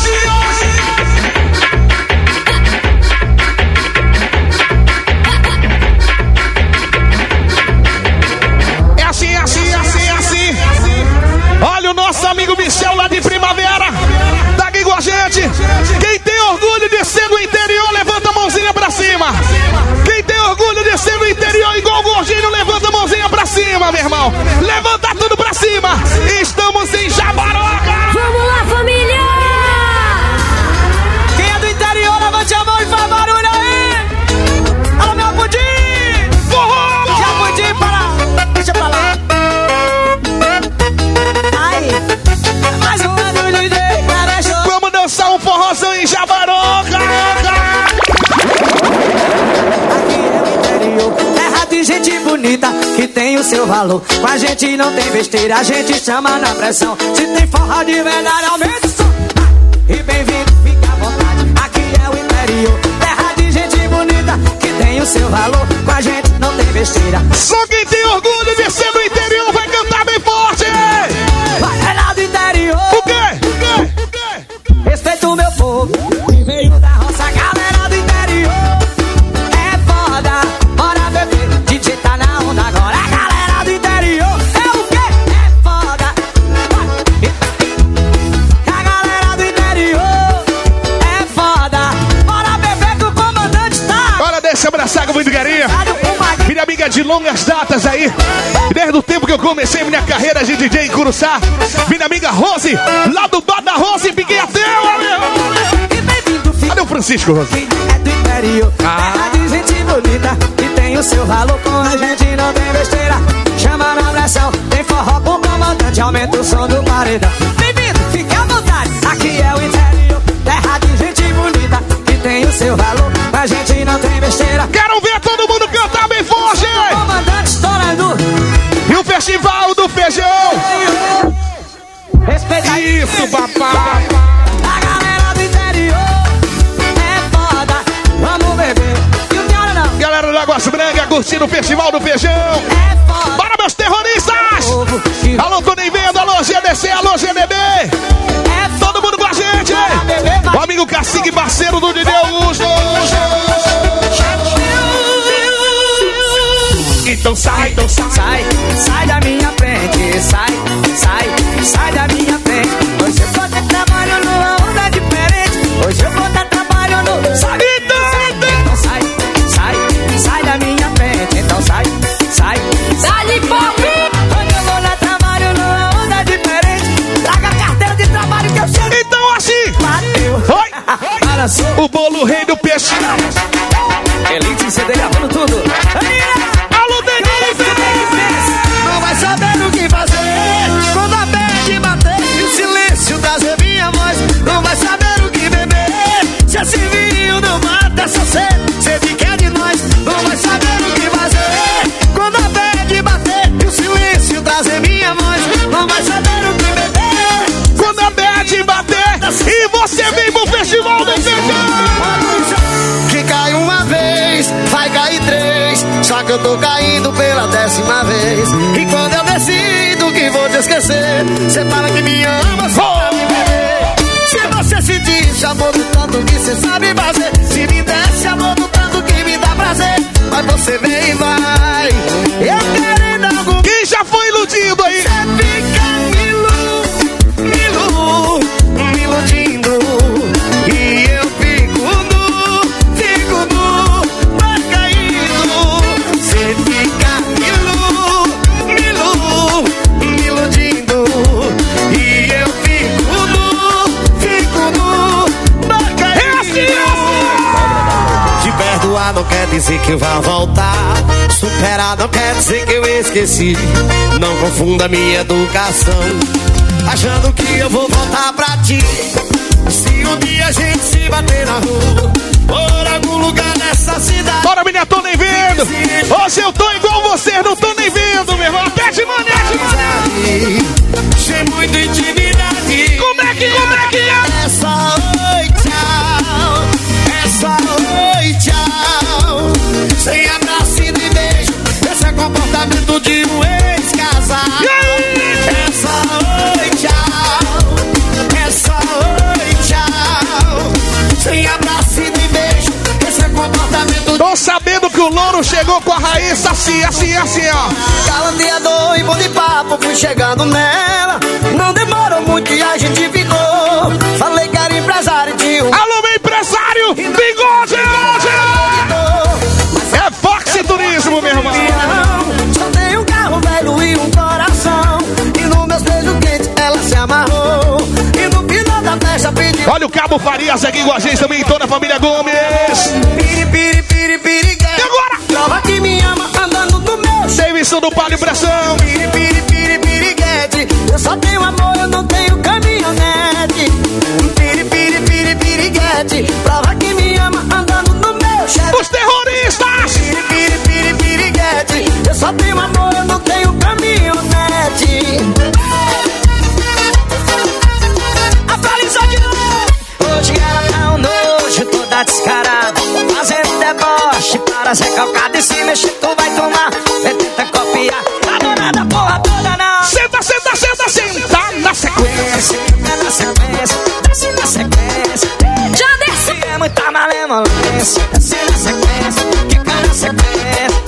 Speaker 4: pra tem o
Speaker 18: seu valor. Com a gente não tem besteira, a gente chama na pressão. Se tem forró de verdade, aumenta o som. E bem-vindo, fica à vontade. Aqui é o interior, terra de gente bonita que tem o seu valor. Com a gente não tem besteira.
Speaker 4: Só quem tem orgulho de ser longas datas aí. Desde o tempo que eu comecei minha carreira de DJ em Curuçá. Minha amiga Rose, lá do bar da Rose,
Speaker 18: E bem-vindo, filho.
Speaker 4: Cadê o Francisco, Rose?
Speaker 18: É do interior, terra de gente bonita que tem o seu valor. Com a gente não tem besteira. Chama na pressão, tem forró pro comandante, aumenta o som do paredão.
Speaker 4: Festival do Feijão. Respeita isso, papai.
Speaker 18: A galera do interior é foda. Vamos beber.
Speaker 4: Galera do Lagoas Branca curtindo o Festival do Feijão.
Speaker 18: É
Speaker 4: Bora, meus terroristas. Alô, tô nem vendo. Alô, GDC. Alô, GDB. É Todo mundo com a gente. O amigo Cacique, parceiro do Dideu Uso.
Speaker 18: Então sai, então sai, sai, sai da minha frente, sai, sai, sai da minha frente. Hoje eu vou ter trabalho numa onda diferente. Hoje eu vou ter trabalho no. Sai, então sai, sai, sai da minha frente. Então sai, sai,
Speaker 5: Dá-lhe pop!
Speaker 18: Hoje eu vou dar trabalho numa onda diferente. Traga a carteira de trabalho que eu chego.
Speaker 4: Então assim. Oi. O bolo rei do peixe.
Speaker 18: Elite CD gravando tudo.
Speaker 10: Tô caindo pela décima vez. E quando eu decido que vou te esquecer, você fala que me ama só pra me ver. Se você se diz amor do tanto que você sabe fazer, se me desse amor do tanto que me dá prazer, mas você vem e vai. Eu querendo algo.
Speaker 4: Quem já foi iludido aí?
Speaker 10: Você fica dizer que eu vá voltar. Superar não quer dizer que eu esqueci. Não confunda minha educação. Achando que eu vou voltar pra ti. Se um dia a gente se bater na rua, por algum lugar nessa cidade.
Speaker 4: Bora, menina, tô nem vendo. Hoje eu tô igual você, não tô nem vendo, meu irmão. Pede manete, manete.
Speaker 10: Sem muita intimidade.
Speaker 4: Como é que, como é que é?
Speaker 10: Essa oi, Sem abraço e nem beijo. Esse é comportamento de um ex-casal. Essa oi, tchau. Essa oi, tchau. Sem abraço e nem beijo. Esse é comportamento
Speaker 4: Tô sabendo que o louro chegou com a raiz assim, assim, assim, ó.
Speaker 10: Galanteador e bom de papo, fui chegando nela. Não demorou muito e a gente ficou. Falei que era empresário de um.
Speaker 4: Alô, meu empresário! Olha o Cabo Farias aqui com a gente também, toda a família Gomes.
Speaker 10: Piri, piri, piri, piri,
Speaker 4: E agora?
Speaker 10: Prova que me ama andando do meu.
Speaker 4: Davidson do Palio Pressão.
Speaker 10: Piri, piri, piri, piriguete. Eu só tenho amor, eu não tenho caminhonete. Piri, piri, piri, piriguete. Prova que me ama andando no meu chefe.
Speaker 4: Os terroristas!
Speaker 10: Piri, piri, piriguete. Eu só tenho amor,
Speaker 18: ser calcada e se mexer, tu vai tomar. Vem tenta copiar, tá danada porra toda não.
Speaker 4: Senta, senta, senta, senta na sequência.
Speaker 18: Senta na sequência, desce na sequência.
Speaker 5: Já desce!
Speaker 18: Se é muita malemolência, desce na sequência, fica na sequência.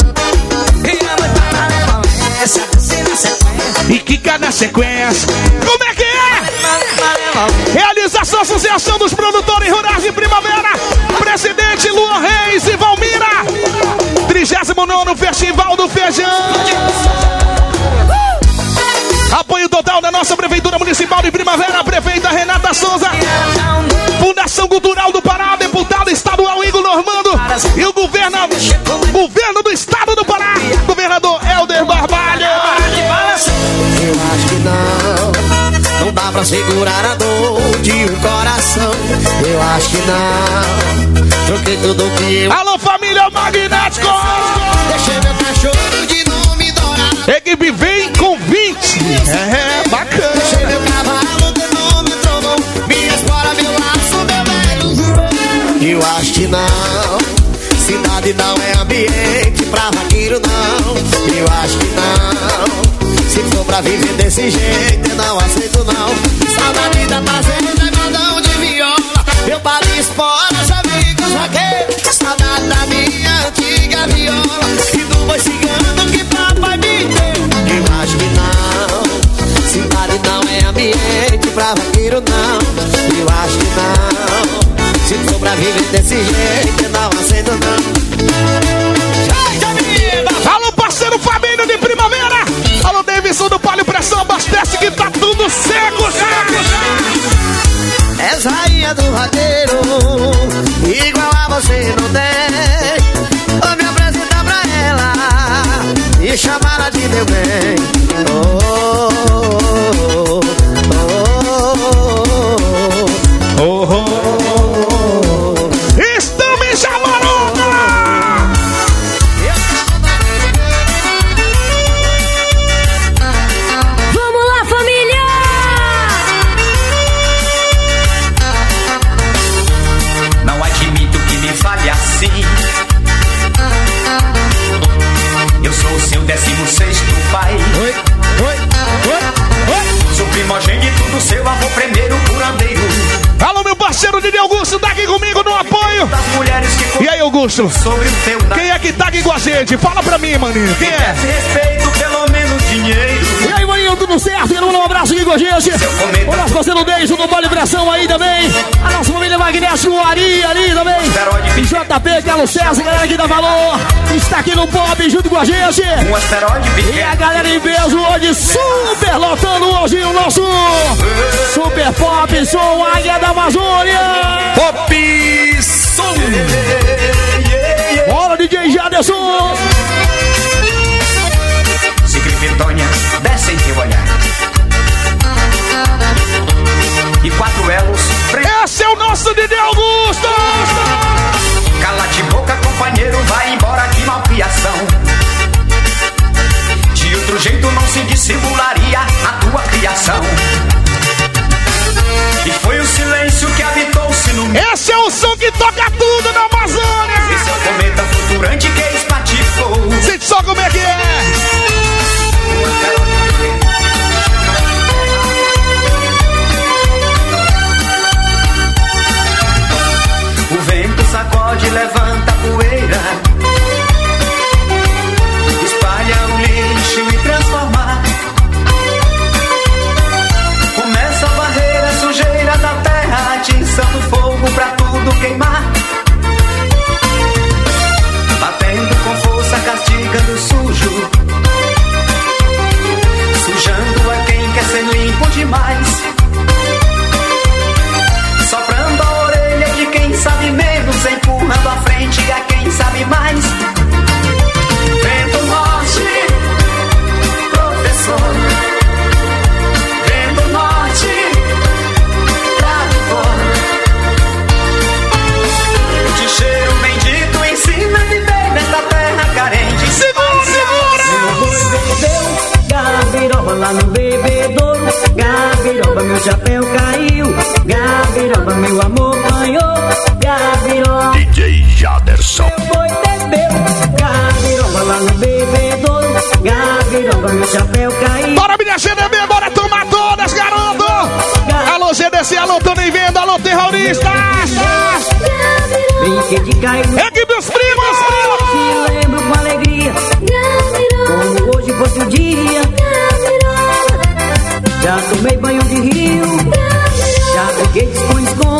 Speaker 18: E é muita malemolência, desce na sequência.
Speaker 4: E quica na sequência. Como é que é? Realização Associação dos Produtores Rurais de Primavera. Presidente 39 Festival do Feijão. Apoio total da nossa Prefeitura Municipal de Primavera, Prefeita Renata Souza. Fundação Cultural do Pará, deputado estadual Igor Normando. E o governo, governo do estado do Pará, governador Helder Barbalho.
Speaker 10: Eu acho que não. Não dá pra segurar a dor de um coração. Eu acho que não. Troquei tudo que eu.
Speaker 4: Alô, família Magnético! Equipe vem com 20. É, é bacana.
Speaker 10: Deixei meu cavalo, nome trovão. Minha espora, meu laço, meu velho. Eu acho que não. Cidade não é ambiente pra vaqueiro, não. Eu acho que não. Se for pra viver desse jeito, eu não aceito, não. Saudade da fazenda, é mandão de viola. Meu palho espora. Antiga viola. E do boi cigano que papai me deu. Eu acho que não. Cidade não é ambiente pra vaqueiro, não. Eu acho que não. Se for pra viver desse jeito, eu não aceito, não.
Speaker 22: Alô, parceiro Fabinho de Primavera. Alô, Davidson do Palio Pressão. Abastece que tá tudo seco, seco, seco.
Speaker 10: És rainha do radeiro, igual a você não tem. E chamá-la de meu bem. Oh,
Speaker 22: Augusto? Quem é que tá aqui com a gente? Fala pra mim, maninho. Quem é?
Speaker 23: Respeito, pelo menos dinheiro.
Speaker 4: E aí, maninho, tudo certo? Quero mandar um abraço aqui com a gente. O nosso parceiro Beijo do Vale Pressão aí também. A nossa família Magnético Ari ali também. JP, Carlos César, galera aqui da Valor. Está aqui no Pop junto com a gente.
Speaker 23: Um asteroide
Speaker 4: E a galera em peso hoje super lotando hoje o nosso Super Pop Som Águia da Amazônia.
Speaker 22: Pop Som.
Speaker 4: DJ Jaderson.
Speaker 23: Se Criptônia desce em teu olhar. E quatro elos
Speaker 22: Esse é o nosso Didi Augusto. Alô, Tony Venda, alô, terroristas.
Speaker 4: De cair.
Speaker 22: Equipe dos primos.
Speaker 4: Te lembro com alegria. Como hoje fosse o dia. Já tomei banho de rio. Já brinquei de esconde-esconde.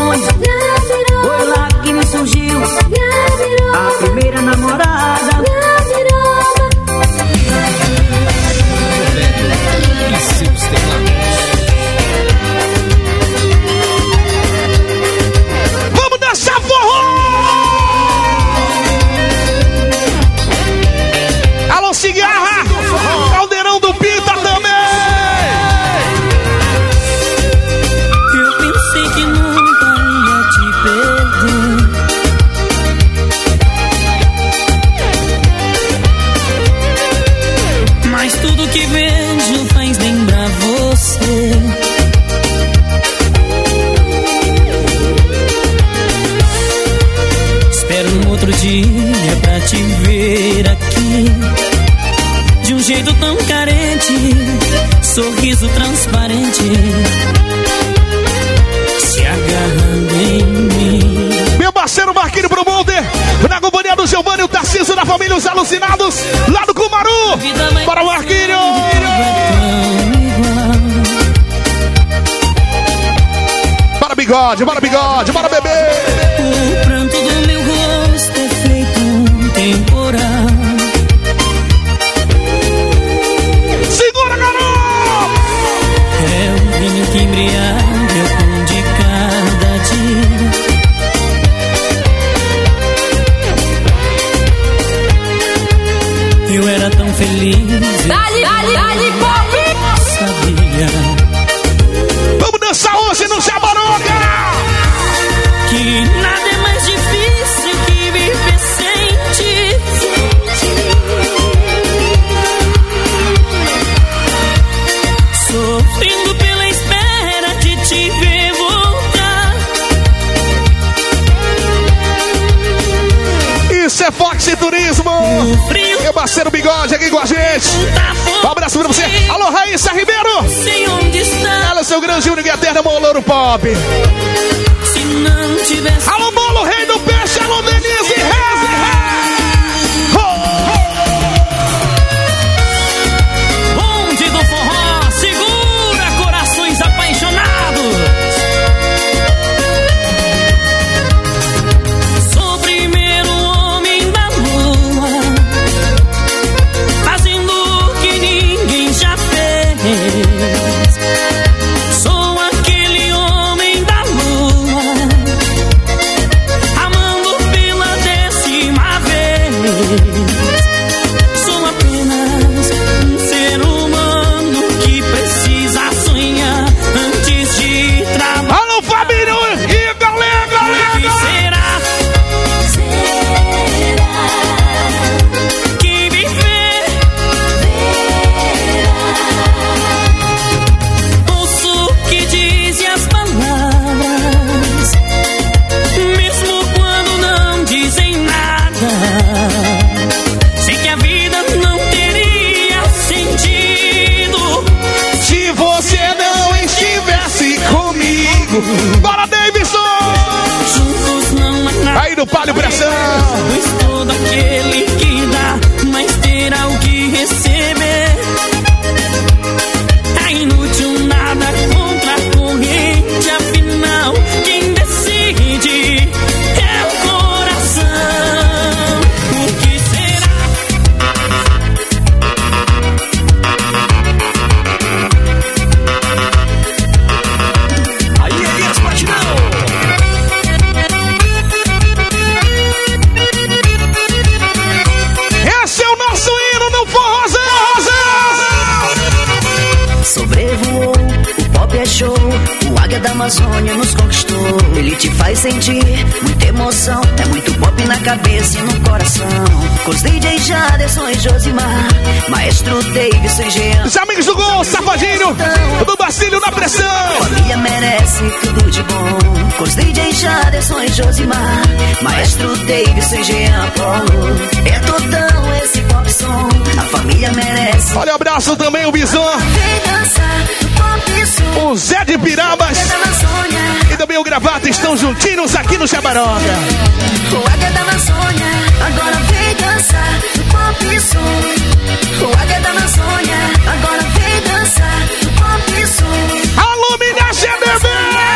Speaker 24: Filhos Alucinados, lá do Kumaru, para o Arquírio. Para bigode, para bigode, para bebê. Zé de Pirabas e também o Gravata estão juntinhos aqui no Jabaroga.
Speaker 3: O Águia da Amazônia, agora vem dançar do Pop Sul. O Águia da Amazônia, agora vem dançar do Pop Sul.
Speaker 24: Alô, minha GDB!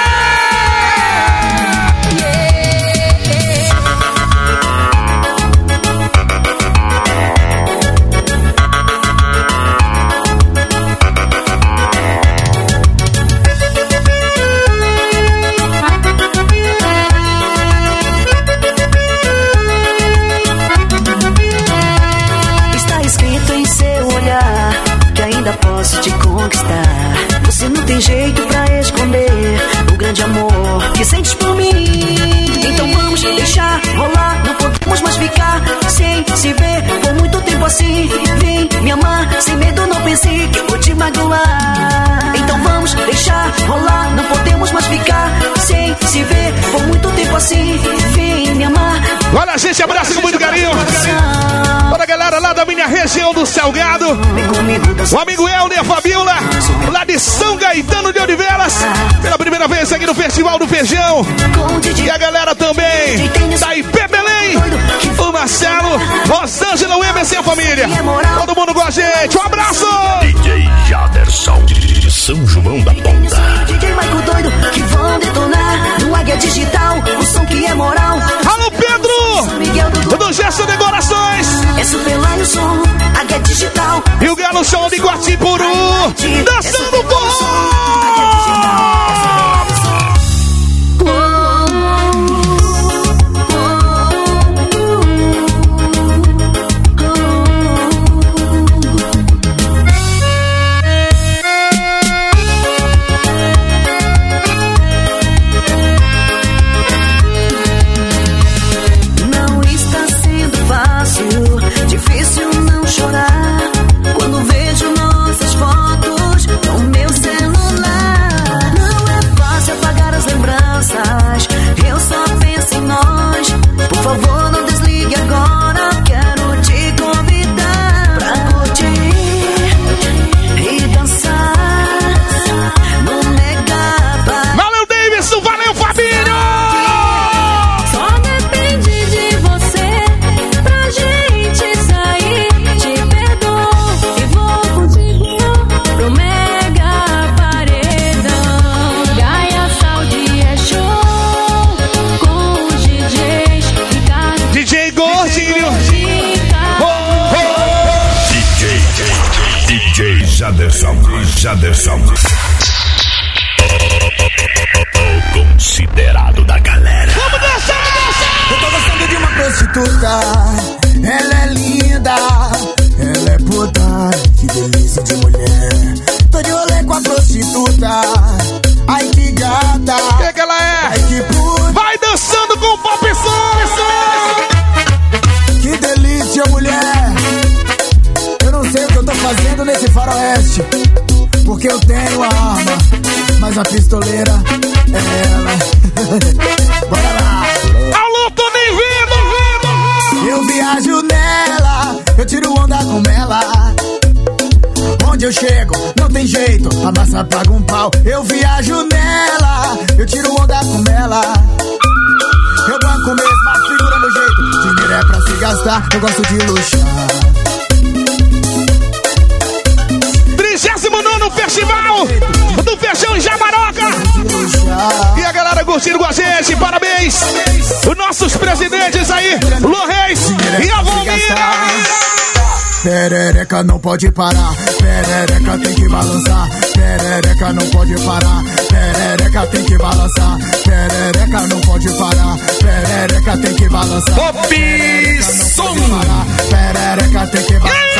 Speaker 3: deixar rolar, não podemos mais ficar sem se ver por muito tempo assim. Vem me amar, sem medo, não pensei que vou te magoar. Então vamos deixar rolar, não podemos mais ficar sem se ver por muito tempo assim. Vem
Speaker 24: Olha
Speaker 4: a gente, abraço com muito carinho. Olha a galera lá da minha região do Salgado. O amigo Helder Fabiola, lá de São Gaetano de Olivelas. Pela primeira vez aqui no Festival do Feijão. E a galera também da IP Belém. O Marcelo, Rosângela, o MC, a família. Todo mundo com a gente. Um abraço!
Speaker 25: DJ Jaderson de São João da Ponta.
Speaker 3: DJ Maico Doido, que vão detonar. No Águia Digital, o som que é moral.
Speaker 4: Pedro! Do Gesto Decorações.
Speaker 3: É.
Speaker 4: E o Galo Show de Guatipuru. Dançando
Speaker 3: Não
Speaker 25: considerado da galera.
Speaker 4: Vamos dançar!
Speaker 10: Eu tô gostando de uma prostituta. Ela é linda, ela é puta. Que delícia de mulher. Tô de rolê com a prostituta. Ai que gata.
Speaker 4: Quem que ela é?
Speaker 10: Ai que puta.
Speaker 4: Vai dançando com o Pop Som!
Speaker 10: Que delícia, mulher. Eu não sei o que eu tô fazendo nesse faroeste. Porque eu tenho a arma, mas a pistoleira Bora lá.
Speaker 4: Alô, tô nem vendo!
Speaker 10: Eu viajo nela, eu tiro onda com ela. Onde eu chego, não tem jeito, a massa paga um pau. Eu viajo nela, eu tiro onda com ela. Eu banco mesmo, a figura meu jeito. Dinheiro é pra se gastar, eu gosto de luxar.
Speaker 4: 39 Festival do Feijão em Jabaroca. E a galera curtindo com a gente, parabéns! Os nossos presidentes aí, Lorreis e a Valmira!
Speaker 10: Perereca não pode parar, perereca tem que balançar, perereca não pode parar, perereca tem que balançar, perereca não pode parar, perereca tem que balançar.
Speaker 4: Pop
Speaker 10: som! Perereca tem que balançar.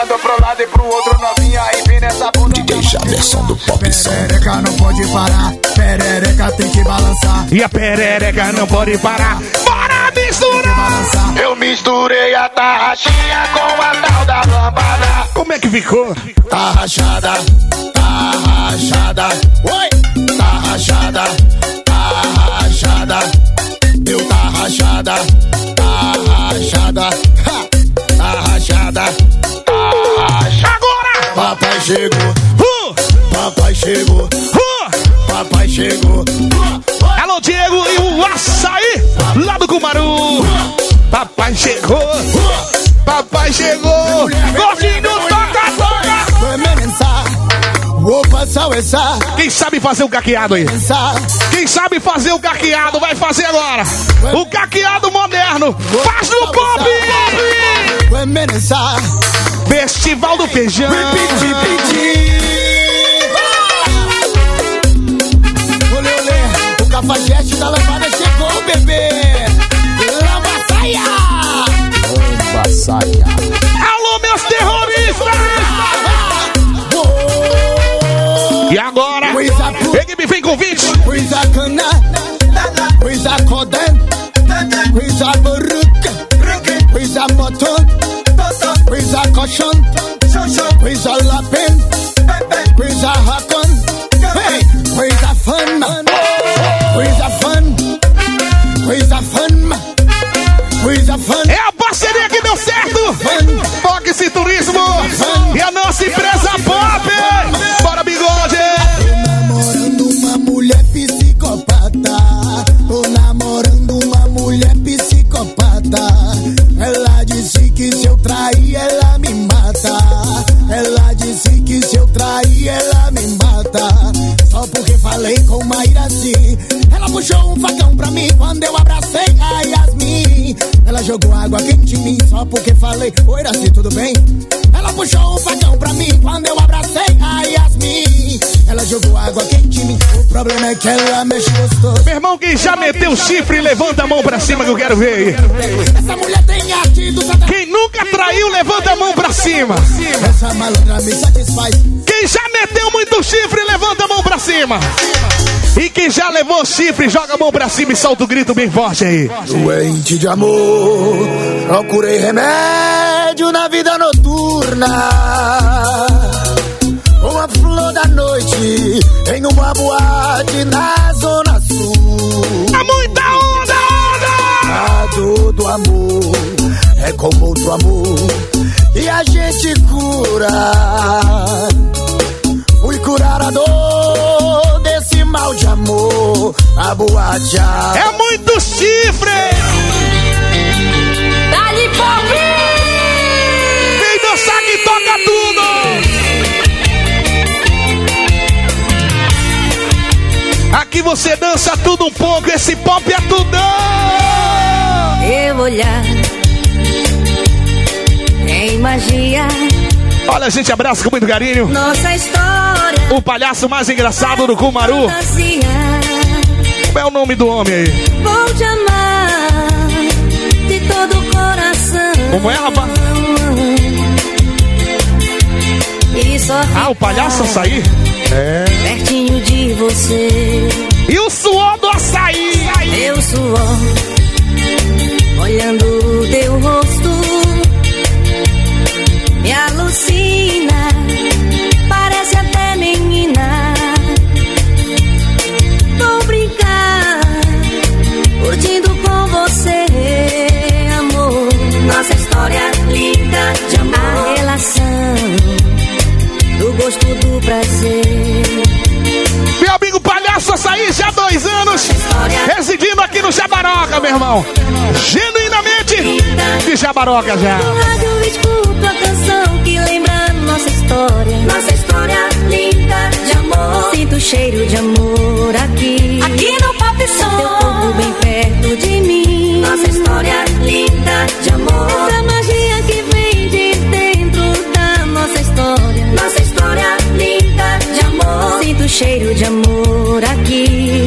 Speaker 10: Jogando pro lado e pro outro novinha e vem nessa bunda.
Speaker 25: DJ Jaderson do Pop.
Speaker 10: Perereca não pode parar, perereca tem que balançar.
Speaker 4: E a perereca não pode parar. Bora misturar!
Speaker 10: Eu misturei a tarraxinha com a tal da lambada.
Speaker 4: Como é que ficou?
Speaker 10: Tá rachada, tá rachada. Oi! Tá rachada, tá rachada. Meu tá rachada, tá rachada. Ha! Tá rachada! Papai chegou,
Speaker 4: Uh!
Speaker 10: papai chegou,
Speaker 4: Uh!
Speaker 10: papai chegou.
Speaker 4: Alô, Diego e o açaí lá do Cumaru. Papai chegou, papai chegou. Gordinho, toca, toca. Quem sabe fazer o caqueado aí? Quem sabe fazer o caqueado vai fazer agora. O caqueado moderno. Faz no pop!
Speaker 10: Me.
Speaker 4: Festival do Feijão.
Speaker 10: Repetir, repetir. Olê, olê, o cafajeste da lambada chegou, bebê. Lamba saia. Lamba saia.
Speaker 4: Alô, meus terroristas! E agora, equipe vem com 20.
Speaker 10: Coisa cana, coisa codan, coisa boruca, coisa motor, coisa colchão, coisa lapem, coisa racon, hey, coisa fun, ela me mata. Só porque falei com Maíra assim. Ela puxou um facão pra mim quando eu abracei a Yasmin. Ela jogou água quente em mim só porque falei, oi, Iraci, tudo bem? Ela puxou um facão pra mim quando eu abracei a Yasmin. Ela jogou água quente em mim. O problema é que ela mexe gostoso.
Speaker 4: Meu irmão, quem já meteu chifre, levanta a mão pra cima que eu quero ver aí.
Speaker 10: Essa mulher tem arte do satanás.
Speaker 4: Quem nunca traiu, levanta a mão pra cima.
Speaker 10: Essa malandra me satisfaz.
Speaker 4: Quem já meteu muito chifre, levanta a mão pra cima. E quem já levou chifre, joga a mão pra cima e solta o grito bem forte aí.
Speaker 10: Doente de amor, procurei remédio na vida noturna. Uma flor da noite em uma boate na zona sul.
Speaker 4: É muita onda, onda!
Speaker 10: A dor do amor é como outro amor e a gente cura. Fui curar a dor mal de amor na boate.
Speaker 4: É muito chifre!
Speaker 5: Dali Pop!
Speaker 4: Vem dançar que toca tudo! Aqui você dança tudo um pouco, esse pop é tudão!
Speaker 3: Eu olhar Tem magia
Speaker 4: Olha, a gente abraça com muito carinho.
Speaker 3: Nossa história
Speaker 4: O palhaço mais engraçado do Kumaru.
Speaker 3: fantasia
Speaker 4: Como é o nome do homem aí?
Speaker 3: Vou te amar De todo o coração
Speaker 4: Como é, rapaz? Ah, o palhaço açaí? É.
Speaker 3: Pertinho de você
Speaker 4: E o suor do açaí?
Speaker 3: Meu suor Olhando o teu rosto A relação Do gosto do prazer
Speaker 4: Meu amigo palhaço açaí, já há dois anos, residindo aqui no Jabaroca, meu irmão. Genuinamente de Jabaroca já.
Speaker 3: No rádio escuto a canção que lembra nossa história. Nossa história linda de amor. Sinto o cheiro de amor aqui. Aqui no Pop Som. Teu corpo bem perto de mim. Nossa história linda de amor. Cheiro de amor aqui.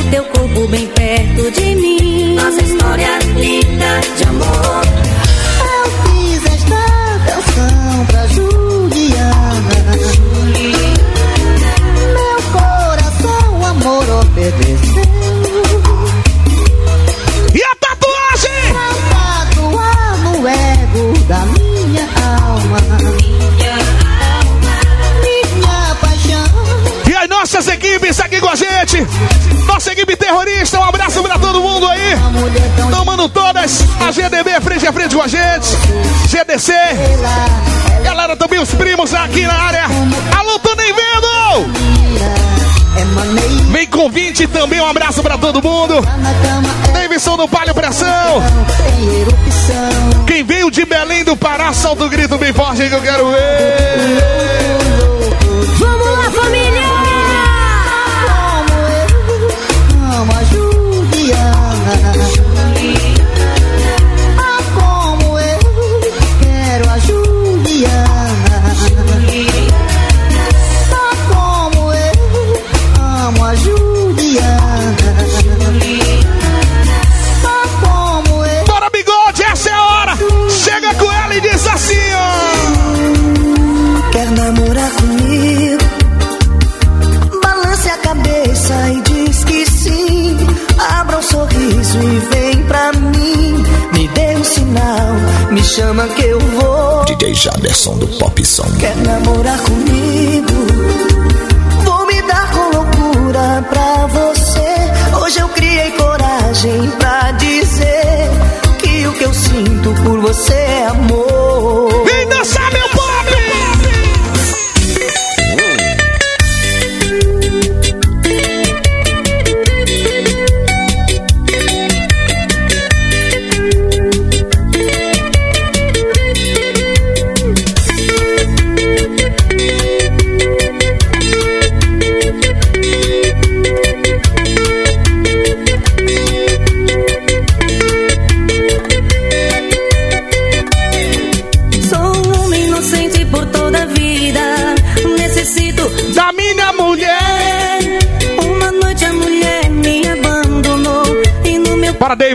Speaker 3: O teu corpo bem perto de mim. Nossa história linda de amor.
Speaker 4: Nossas equipes aqui com a gente. Nossa equipe terrorista, um abraço pra todo mundo aí. Tomando todas. A GDB frente a frente com a gente. GDC. Galera, também os primos aqui na área. Alô, tô nem vendo! Vem convite também, um abraço pra todo mundo. Davidson do Palio Pressão. Quem veio de Belém do Pará, solta o grito bem forte que eu quero ver.
Speaker 13: Jaderson do Pop.
Speaker 26: Quer namorar comigo? Vou me dar com loucura pra você. Hoje eu criei coragem pra dizer
Speaker 3: sinto por você, amor.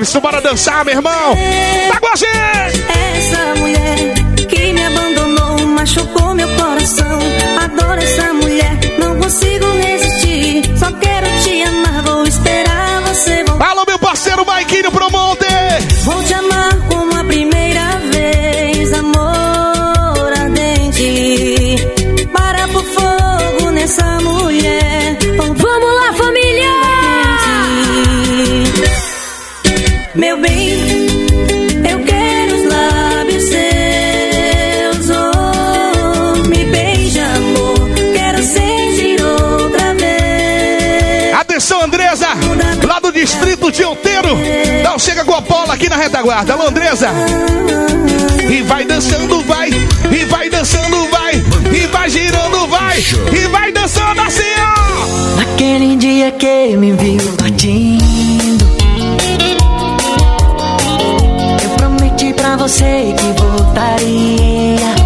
Speaker 4: Davidson, bora dançar, meu irmão! Tá com a gente! Distrito de Outeiro. Não chega com a Paula aqui na retaguarda. Alô, Andresa. E vai dançando, vai. E vai dançando, vai. E vai girando, vai. E vai dançando assim, ó.
Speaker 3: Naquele dia que me viu partindo Eu prometi pra você que voltaria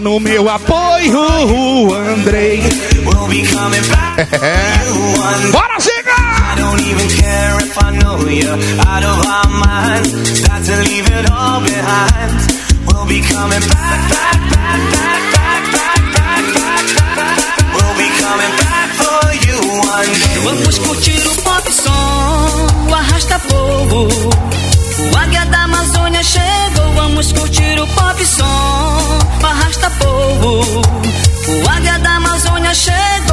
Speaker 3: no meu
Speaker 4: apoio, Andrei.
Speaker 26: É.
Speaker 4: Bora,
Speaker 26: chega!
Speaker 8: Vamos curtir o pop som, arrasta fogo. O águia da Amazônia chegou, vamos curtir o pop som, arrasta povo. O águia da Amazônia chegou.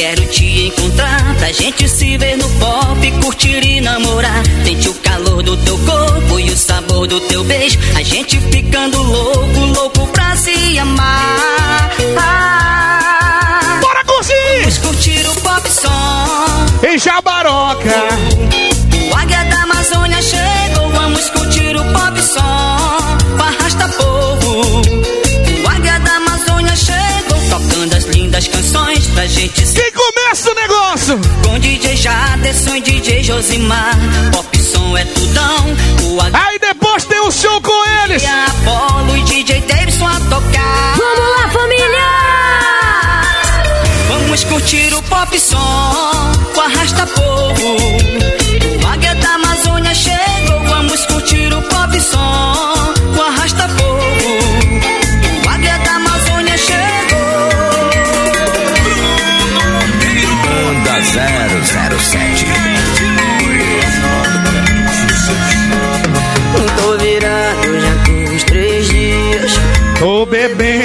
Speaker 8: Quero te encontrar Pra gente se ver no pop, curtir e namorar. Sente o calor do teu corpo e o sabor do teu beijo. A gente ficando louco, louco pra se amar. Ah,
Speaker 4: Bora curtir!
Speaker 8: Vamos curtir o pop som.
Speaker 4: Em Jabaroca.
Speaker 8: O águia da Amazônia chegou, vamos curtir o pop som. Arrasta povo. O águia da Amazônia chegou, tocando as lindas canções pra gente se Com DJ Jaderson e DJ Josimar Pop som é tudão O águia
Speaker 4: Aí depois tem um show com eles.
Speaker 8: Apolo e DJ Davidson a tocar
Speaker 5: Vamos lá, família!
Speaker 8: Vamos curtir o pop som o Arrasta Povo O Águia da Amazônia chegou Vamos curtir o pop som o Arrasta Povo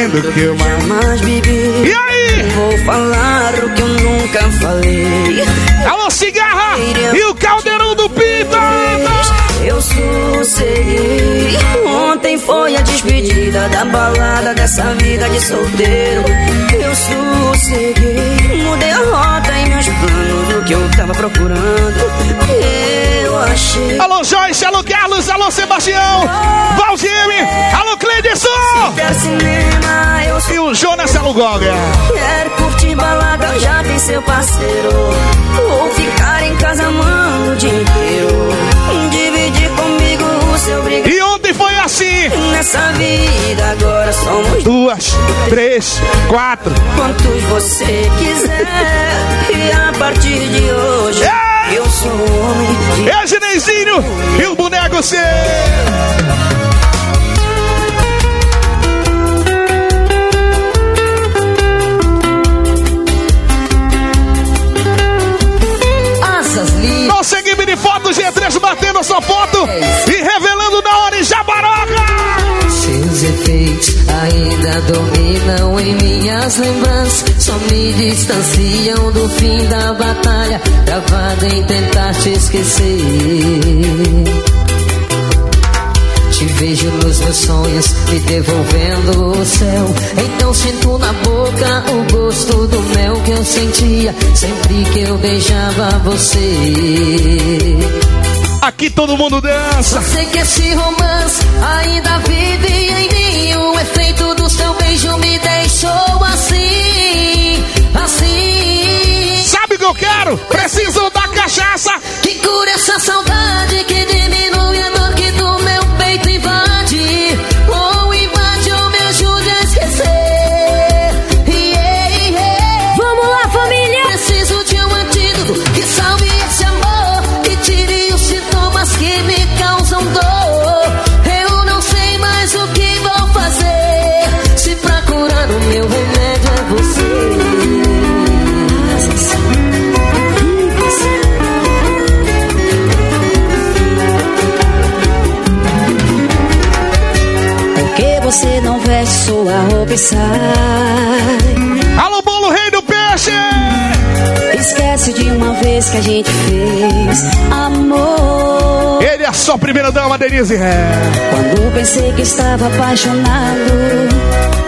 Speaker 4: que eu
Speaker 3: jamais bebi.
Speaker 4: E aí?
Speaker 3: Vou falar o que eu nunca falei.
Speaker 4: Alô, cigarra! E o caldeirão do Pita!
Speaker 3: Eu sosseguei. Ontem foi a despedida da balada dessa vida de solteiro. Eu sosseguei. Mudei a rota e meus planos do que eu tava procurando. Eu achei.
Speaker 4: Alô, Joyce, alô, Carlos, alô, Sebastião, Valdime, alô,
Speaker 3: Quer cinema, eu
Speaker 4: E o Jonas, alô, Goga.
Speaker 3: Quer curtir balada, já tem seu parceiro. Ou ficar em casa amando o dia inteiro. Dividir comigo o seu brinquedo.
Speaker 4: E ontem foi assim.
Speaker 3: Nessa vida agora somos
Speaker 4: Duas, três, quatro.
Speaker 3: quantos você quiser. E a partir de hoje, eu sou um homem de
Speaker 4: É Gineizinho e o boneco C. Nossa equipe de foto G3 batendo sua foto e revelando na hora em Jabaroca.
Speaker 18: Seus efeitos ainda dominam em minhas lembranças. Só me distanciam do fim da batalha. Travado em tentar te esquecer. Te vejo nos meus sonhos, me devolvendo o céu. Então sinto na boca o gosto do mel que eu sentia sempre que eu beijava você.
Speaker 4: Aqui todo mundo dança.
Speaker 18: Sei que esse romance ainda vive em mim. O efeito do seu beijo me deixou assim, assim.
Speaker 4: Sabe o que eu quero? Preciso da cachaça.
Speaker 18: Que cura essa saudade que
Speaker 3: sai.
Speaker 4: Alô, bolo rei do peixe.
Speaker 3: Esquece de uma vez que a gente fez amor.
Speaker 4: Ele é a sua primeira dama, Denise Ré.
Speaker 3: Quando pensei que estava apaixonado,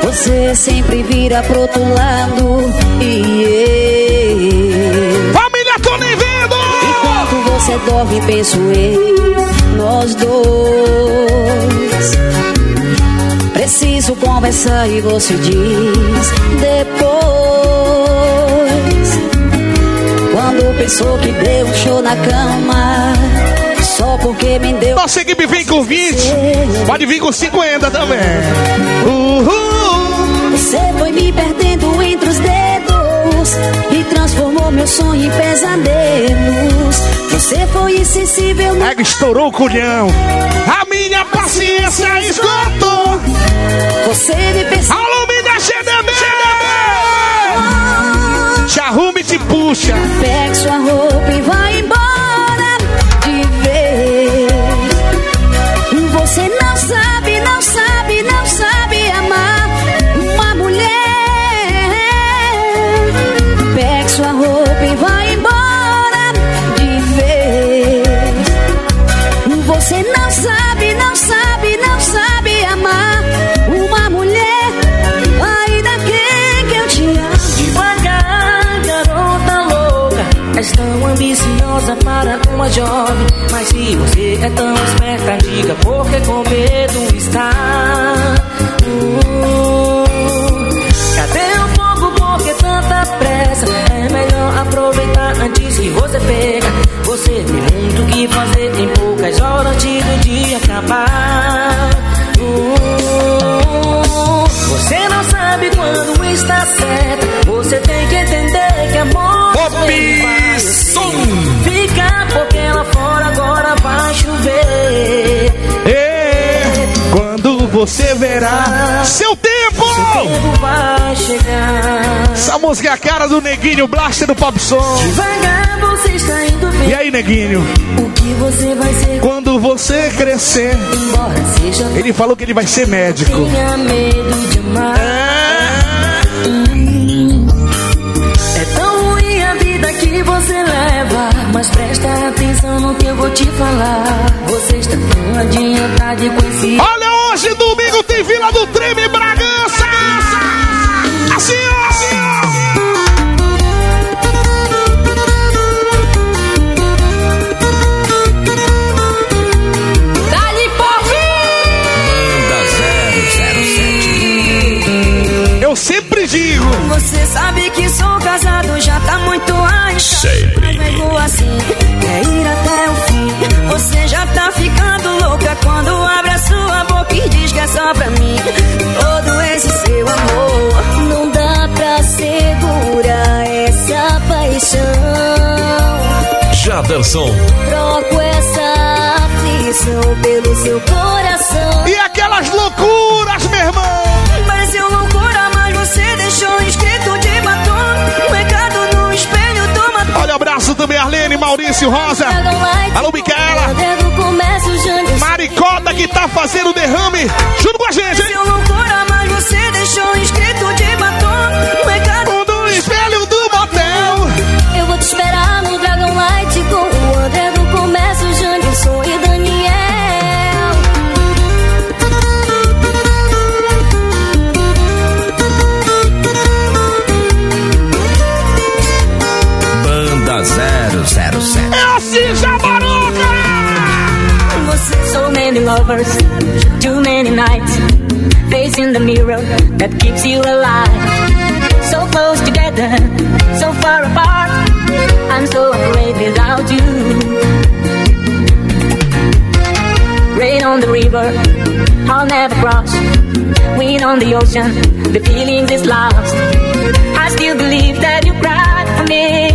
Speaker 3: você sempre vira pro outro lado. E eu.
Speaker 4: Família, tô nem vendo.
Speaker 3: Enquanto você dorme, penso em nós dois. Preciso conversar e você diz depois. Quando pensou que deu um show na cama, só porque me deu.
Speaker 4: Nossa equipe vem com 20. Pode vir com 50 também. Uhul.
Speaker 3: Você foi me perdendo entre os dedos e transformou meu sonho em pesadelos. Você foi insensível
Speaker 4: Pega, estourou o culhão. A minha paciência esgotou.
Speaker 3: Você me perseguiu.
Speaker 4: Alô, minha GDB. Te arrume e te puxa.
Speaker 3: Pegue sua roupa e vai
Speaker 17: jovem. Mas se você é tão esperta, diga porque com medo está. Hum, cadê o fogo? Por que tanta pressa? É melhor aproveitar antes que você pega. Você tem muito o que fazer em poucas horas antes do dia acabar. Hum, você não sabe quando está certa. você
Speaker 4: verá seu tempo.
Speaker 17: Seu tempo vai chegar.
Speaker 4: Essa música é a cara do Neguinho, blaster do
Speaker 17: Popson.
Speaker 4: E aí, Neguinho?
Speaker 17: O que você vai ser?
Speaker 4: Quando você crescer. Ele falou que ele vai ser médico.
Speaker 17: Tenha medo de amar.
Speaker 4: É,
Speaker 3: é
Speaker 1: tão
Speaker 3: ruim a vida que você leva.
Speaker 4: Mas presta atenção no que
Speaker 3: eu vou te falar. Você está tão adiantado com esse. Olha! Treme Bragança! Assim,
Speaker 4: ó, assim, ó! Dali Pop! Eu sempre digo.
Speaker 3: Você sabe que
Speaker 4: sou casado, já tá muito ancha. Sempre. Eu assim, quer ir
Speaker 3: até o fim. Você já tá ficando louca quando abre
Speaker 4: e diz que é
Speaker 3: só pra mim todo esse seu amor. Não dá pra segurar essa paixão. Jaderson. Troco essa aflição pelo seu coração. E aquelas
Speaker 1: loucuras! Também,
Speaker 4: Arlene, Maurício, Rosa.
Speaker 3: Alô, Micaela. Maricota
Speaker 4: que tá fazendo derrame junto com a gente, hein?
Speaker 3: Mas você deixou escrito lovers, too many nights. Facing the mirror that keeps you alive. So close together, so far apart. I'm so afraid without you. Rain on the river, I'll never cross. Wind on the ocean, the feeling is lost. I still believe that you cried for me.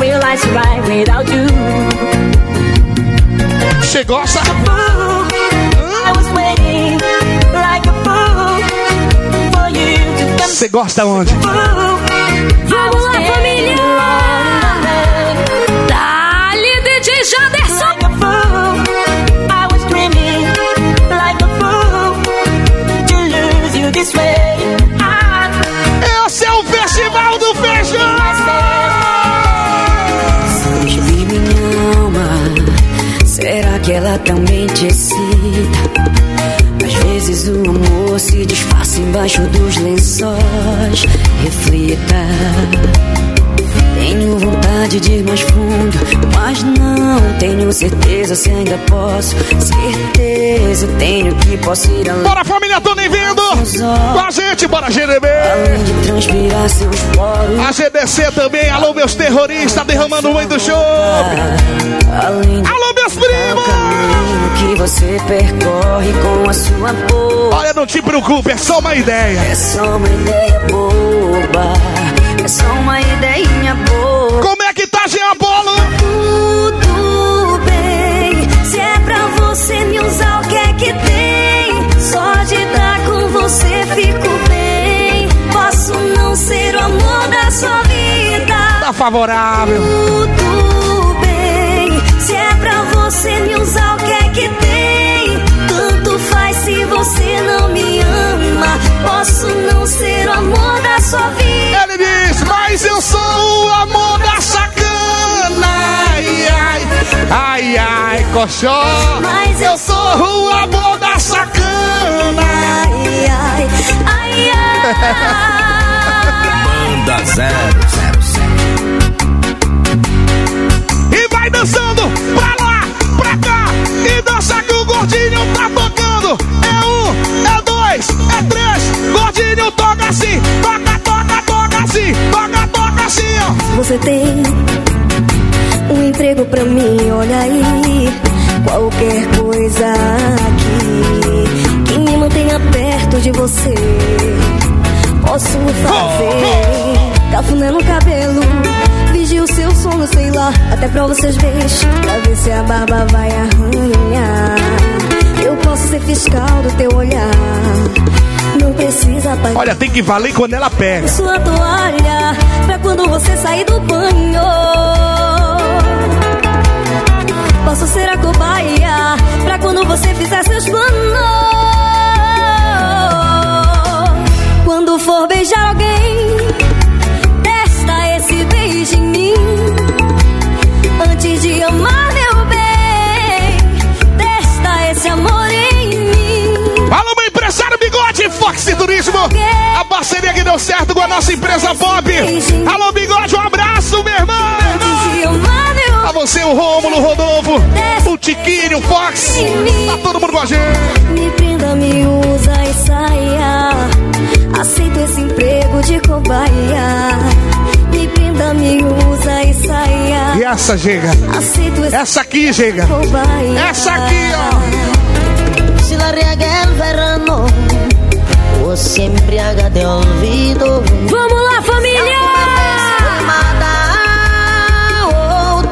Speaker 3: Will I survive without you? To come.
Speaker 4: Você gosta onde?
Speaker 3: Vamos lá, família!
Speaker 5: Dali, DJ Jaderson.
Speaker 3: Like a
Speaker 26: que ela também te excita? Às vezes o amor se disfarça embaixo dos lençóis. Reflita. Tenho vontade de ir mais fundo, mas não tenho certeza se ainda posso. Certeza tenho que posso ir além.
Speaker 4: Bora, família, tô nem vendo! Com a gente, bora, GDB!
Speaker 26: Além de transpirar seus poros.
Speaker 4: A GDC também, alô, meus terroristas, derramando muito show!
Speaker 26: Além de
Speaker 4: Alô, primos!
Speaker 26: caminho que você percorre com a sua boca.
Speaker 4: Olha, não te preocupe, é só uma ideia.
Speaker 26: É só uma ideia boba. É só uma ideinha boa.
Speaker 4: Como é que tá, Jean Polo?
Speaker 3: Tudo bem, se é pra você me usar, o que é que tem? Só de estar com você fico bem. Posso não ser o amor da sua vida.
Speaker 4: Tá favorável.
Speaker 3: Tudo bem, se é pra você me usar, o que é que tem? Tanto faz se você não me ama. Posso não ser o amor da sua vida.
Speaker 4: Ele diz, mas eu sou o amor da sacana. Ai, ai, ai, ai, coxó.
Speaker 3: Mas
Speaker 4: eu sou o amor da sacana.
Speaker 3: Ai, ai, ai, ai.
Speaker 1: Banda 007.
Speaker 4: Vai dançando pra lá, pra cá. E dança que o gordinho tá tocando. É um, é dois, é três. Gordinho toca assim, toca, toca, toca assim, toca, toca assim, ó.
Speaker 3: Você tem um emprego pra mim, olha aí. Qualquer coisa aqui que me mantenha perto de você. Posso fazer cafuné no cabelo. Vigio o seu sono, sei lá, até pra vocês verem. Pra ver se a barba vai arranhar. Eu posso ser fiscal do teu olhar. Não precisa pagar.
Speaker 4: Olha, tem que valer quando ela pega.
Speaker 3: Sua toalha pra quando você sair do banho. Posso ser a cobaia pra quando você fizer seus planos. Quando for beijar alguém, Antes de amar meu bem, testa esse amor em mim.
Speaker 4: Alô, meu empresário Bigode, Fox Turismo. A parceria que deu certo com a nossa empresa Bob. Alô, Bigode, um abraço, meu irmão. A você, o Rômulo, o Rodolfo, o Tiquinho, o Fox. Tá todo mundo com a gente.
Speaker 3: Me prenda, me usa e saia. Aceito esse emprego de cobaia. Me prenda, me usa. E
Speaker 4: essa,
Speaker 3: chega.
Speaker 4: Essa aqui,
Speaker 3: chega.
Speaker 4: Essa aqui, ó.
Speaker 2: Se la riega el verano, o se de olvido.
Speaker 5: Vamos lá, família!
Speaker 2: Oh,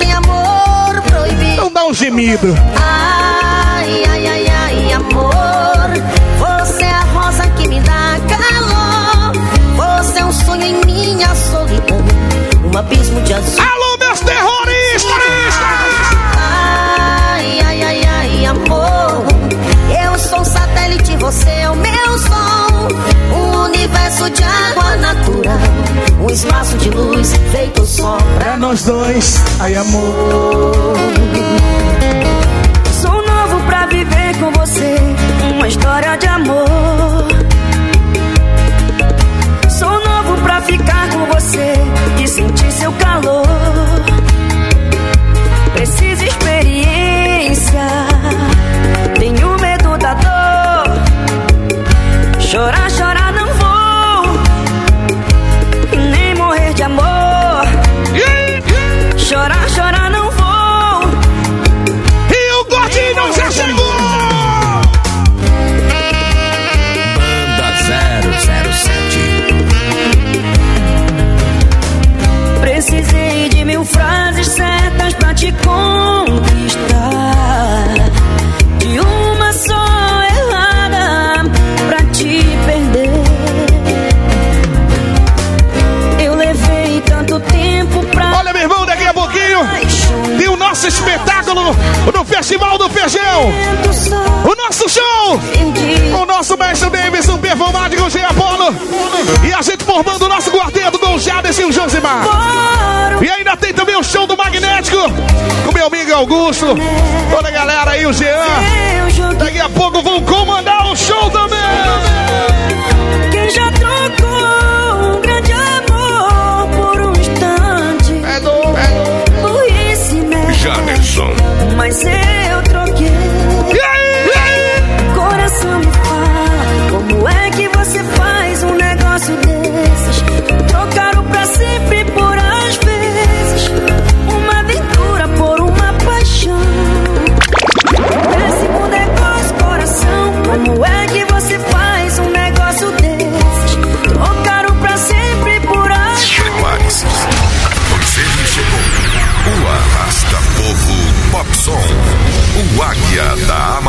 Speaker 2: Não dá um
Speaker 4: gemido.
Speaker 2: Ai, ai, ai, ai, amor. Você é a rosa que me dá calor. Você é um sonho em minha solidão. Um abismo de azul
Speaker 4: os terroristas!
Speaker 2: Ai, ai, ai, ai, amor. Eu sou um satélite, você é o meu sol. Um universo de água natural. Um espaço de luz feito só pra
Speaker 4: nós dois. Ai, amor.
Speaker 3: Sou novo pra viver com você. Uma história de amor pra ficar com você e sentir seu calor. Preciso experiência, tenho medo da dor. Chorar
Speaker 4: espetáculo no Festival do Feijão. O nosso show. O nosso mestre Davidson performado com o G Apolo. E a gente formando o nosso quarteto com o Jades e o Josimar. E ainda tem também o show do Magnético. Com meu amigo Augusto. Toda a galera aí, o Jean. Daqui a pouco vão comandar o show também.
Speaker 1: myself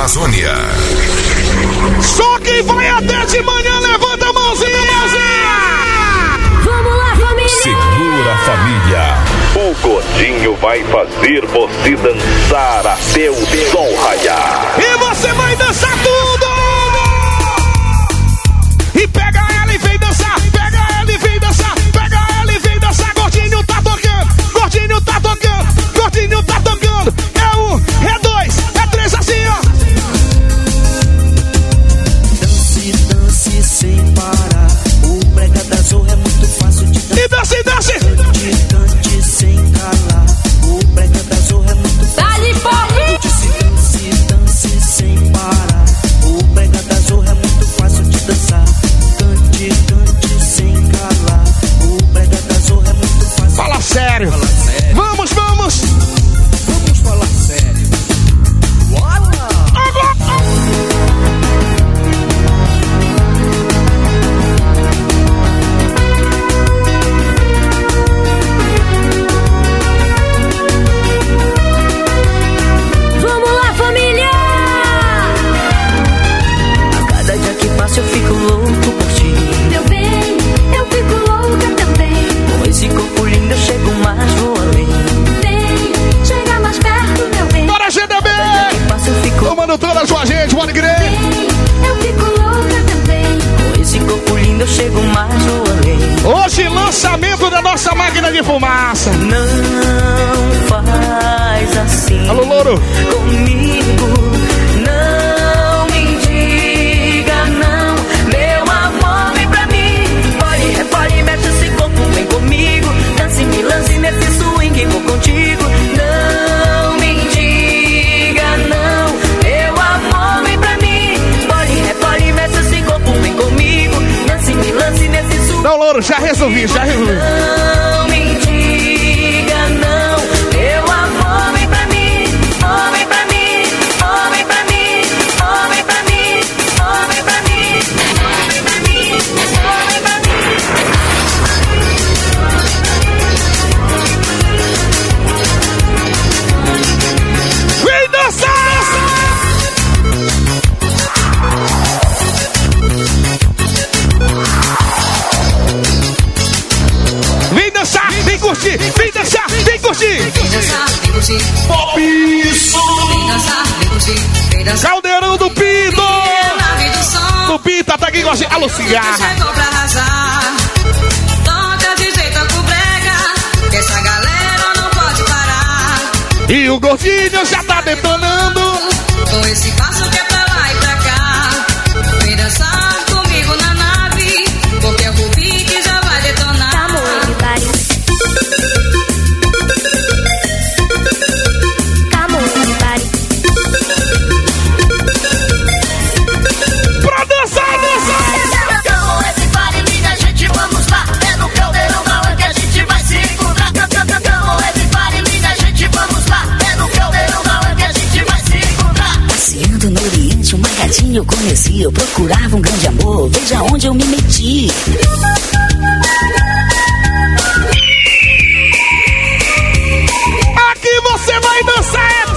Speaker 1: Amazônia.
Speaker 4: Só quem vai até de manhã levanta a mãozinha, mãozinha!
Speaker 5: Vamos lá, família!
Speaker 25: Segura, família! O Godinho vai fazer você dançar até o sol raiar.
Speaker 27: jardim eu
Speaker 28: conheci, eu procurava um grande amor, veja onde eu me meti.
Speaker 7: Aqui você vai dançar, é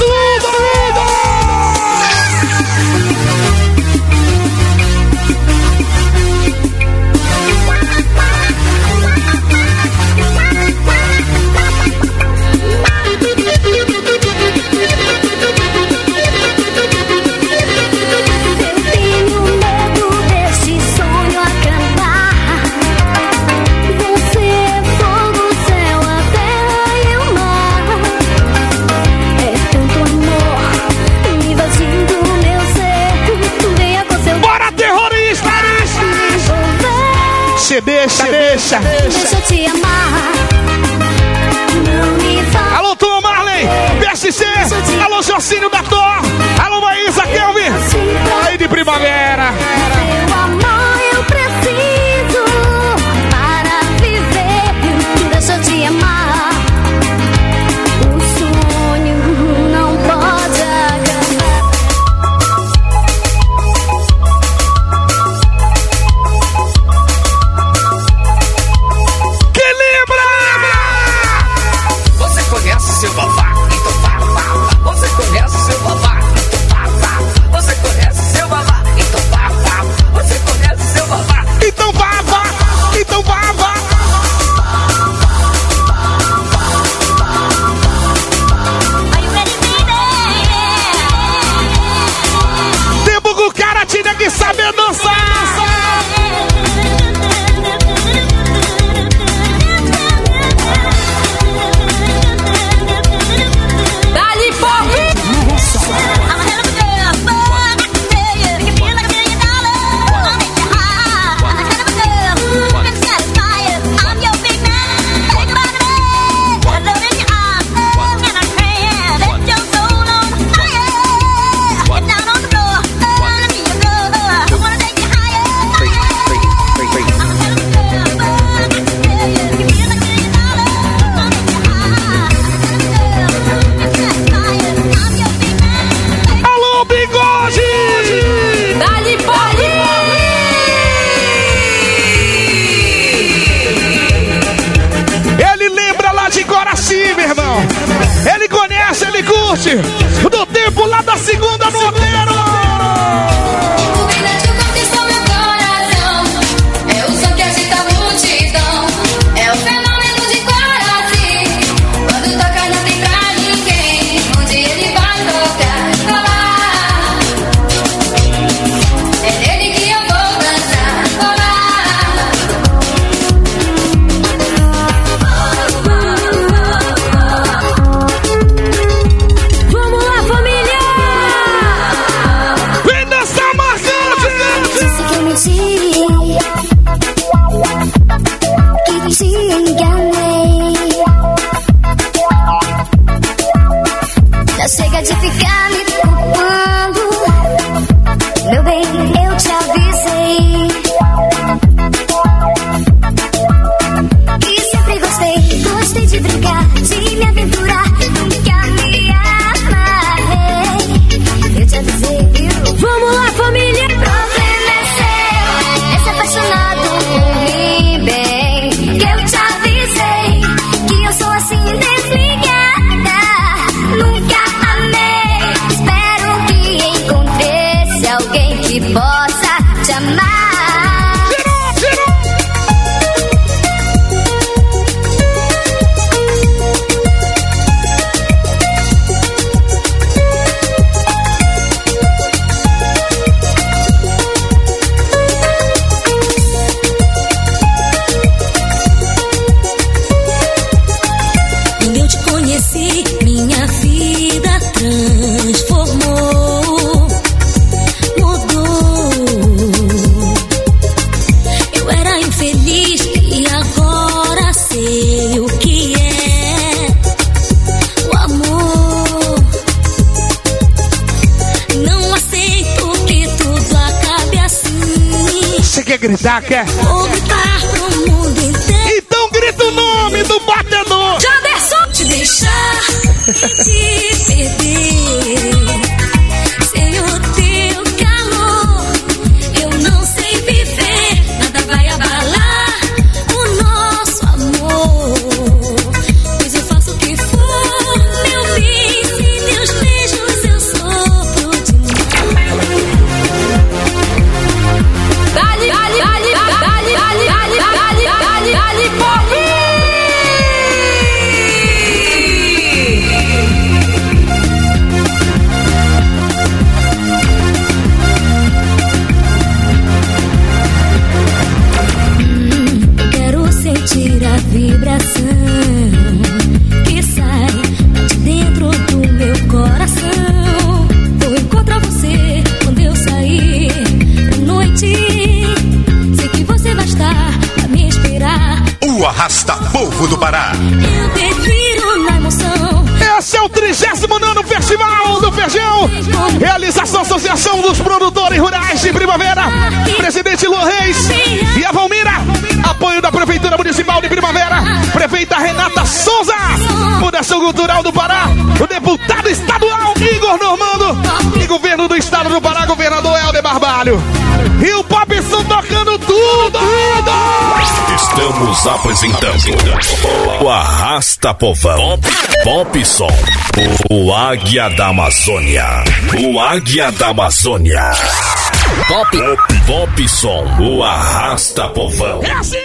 Speaker 7: consigo. Tá
Speaker 29: povão. Pop, pop Som. O,
Speaker 7: o
Speaker 25: Águia da Amazônia. O Águia da Amazônia. Pop. Pop, pop Som. O Arrasta Povão.
Speaker 4: É assim!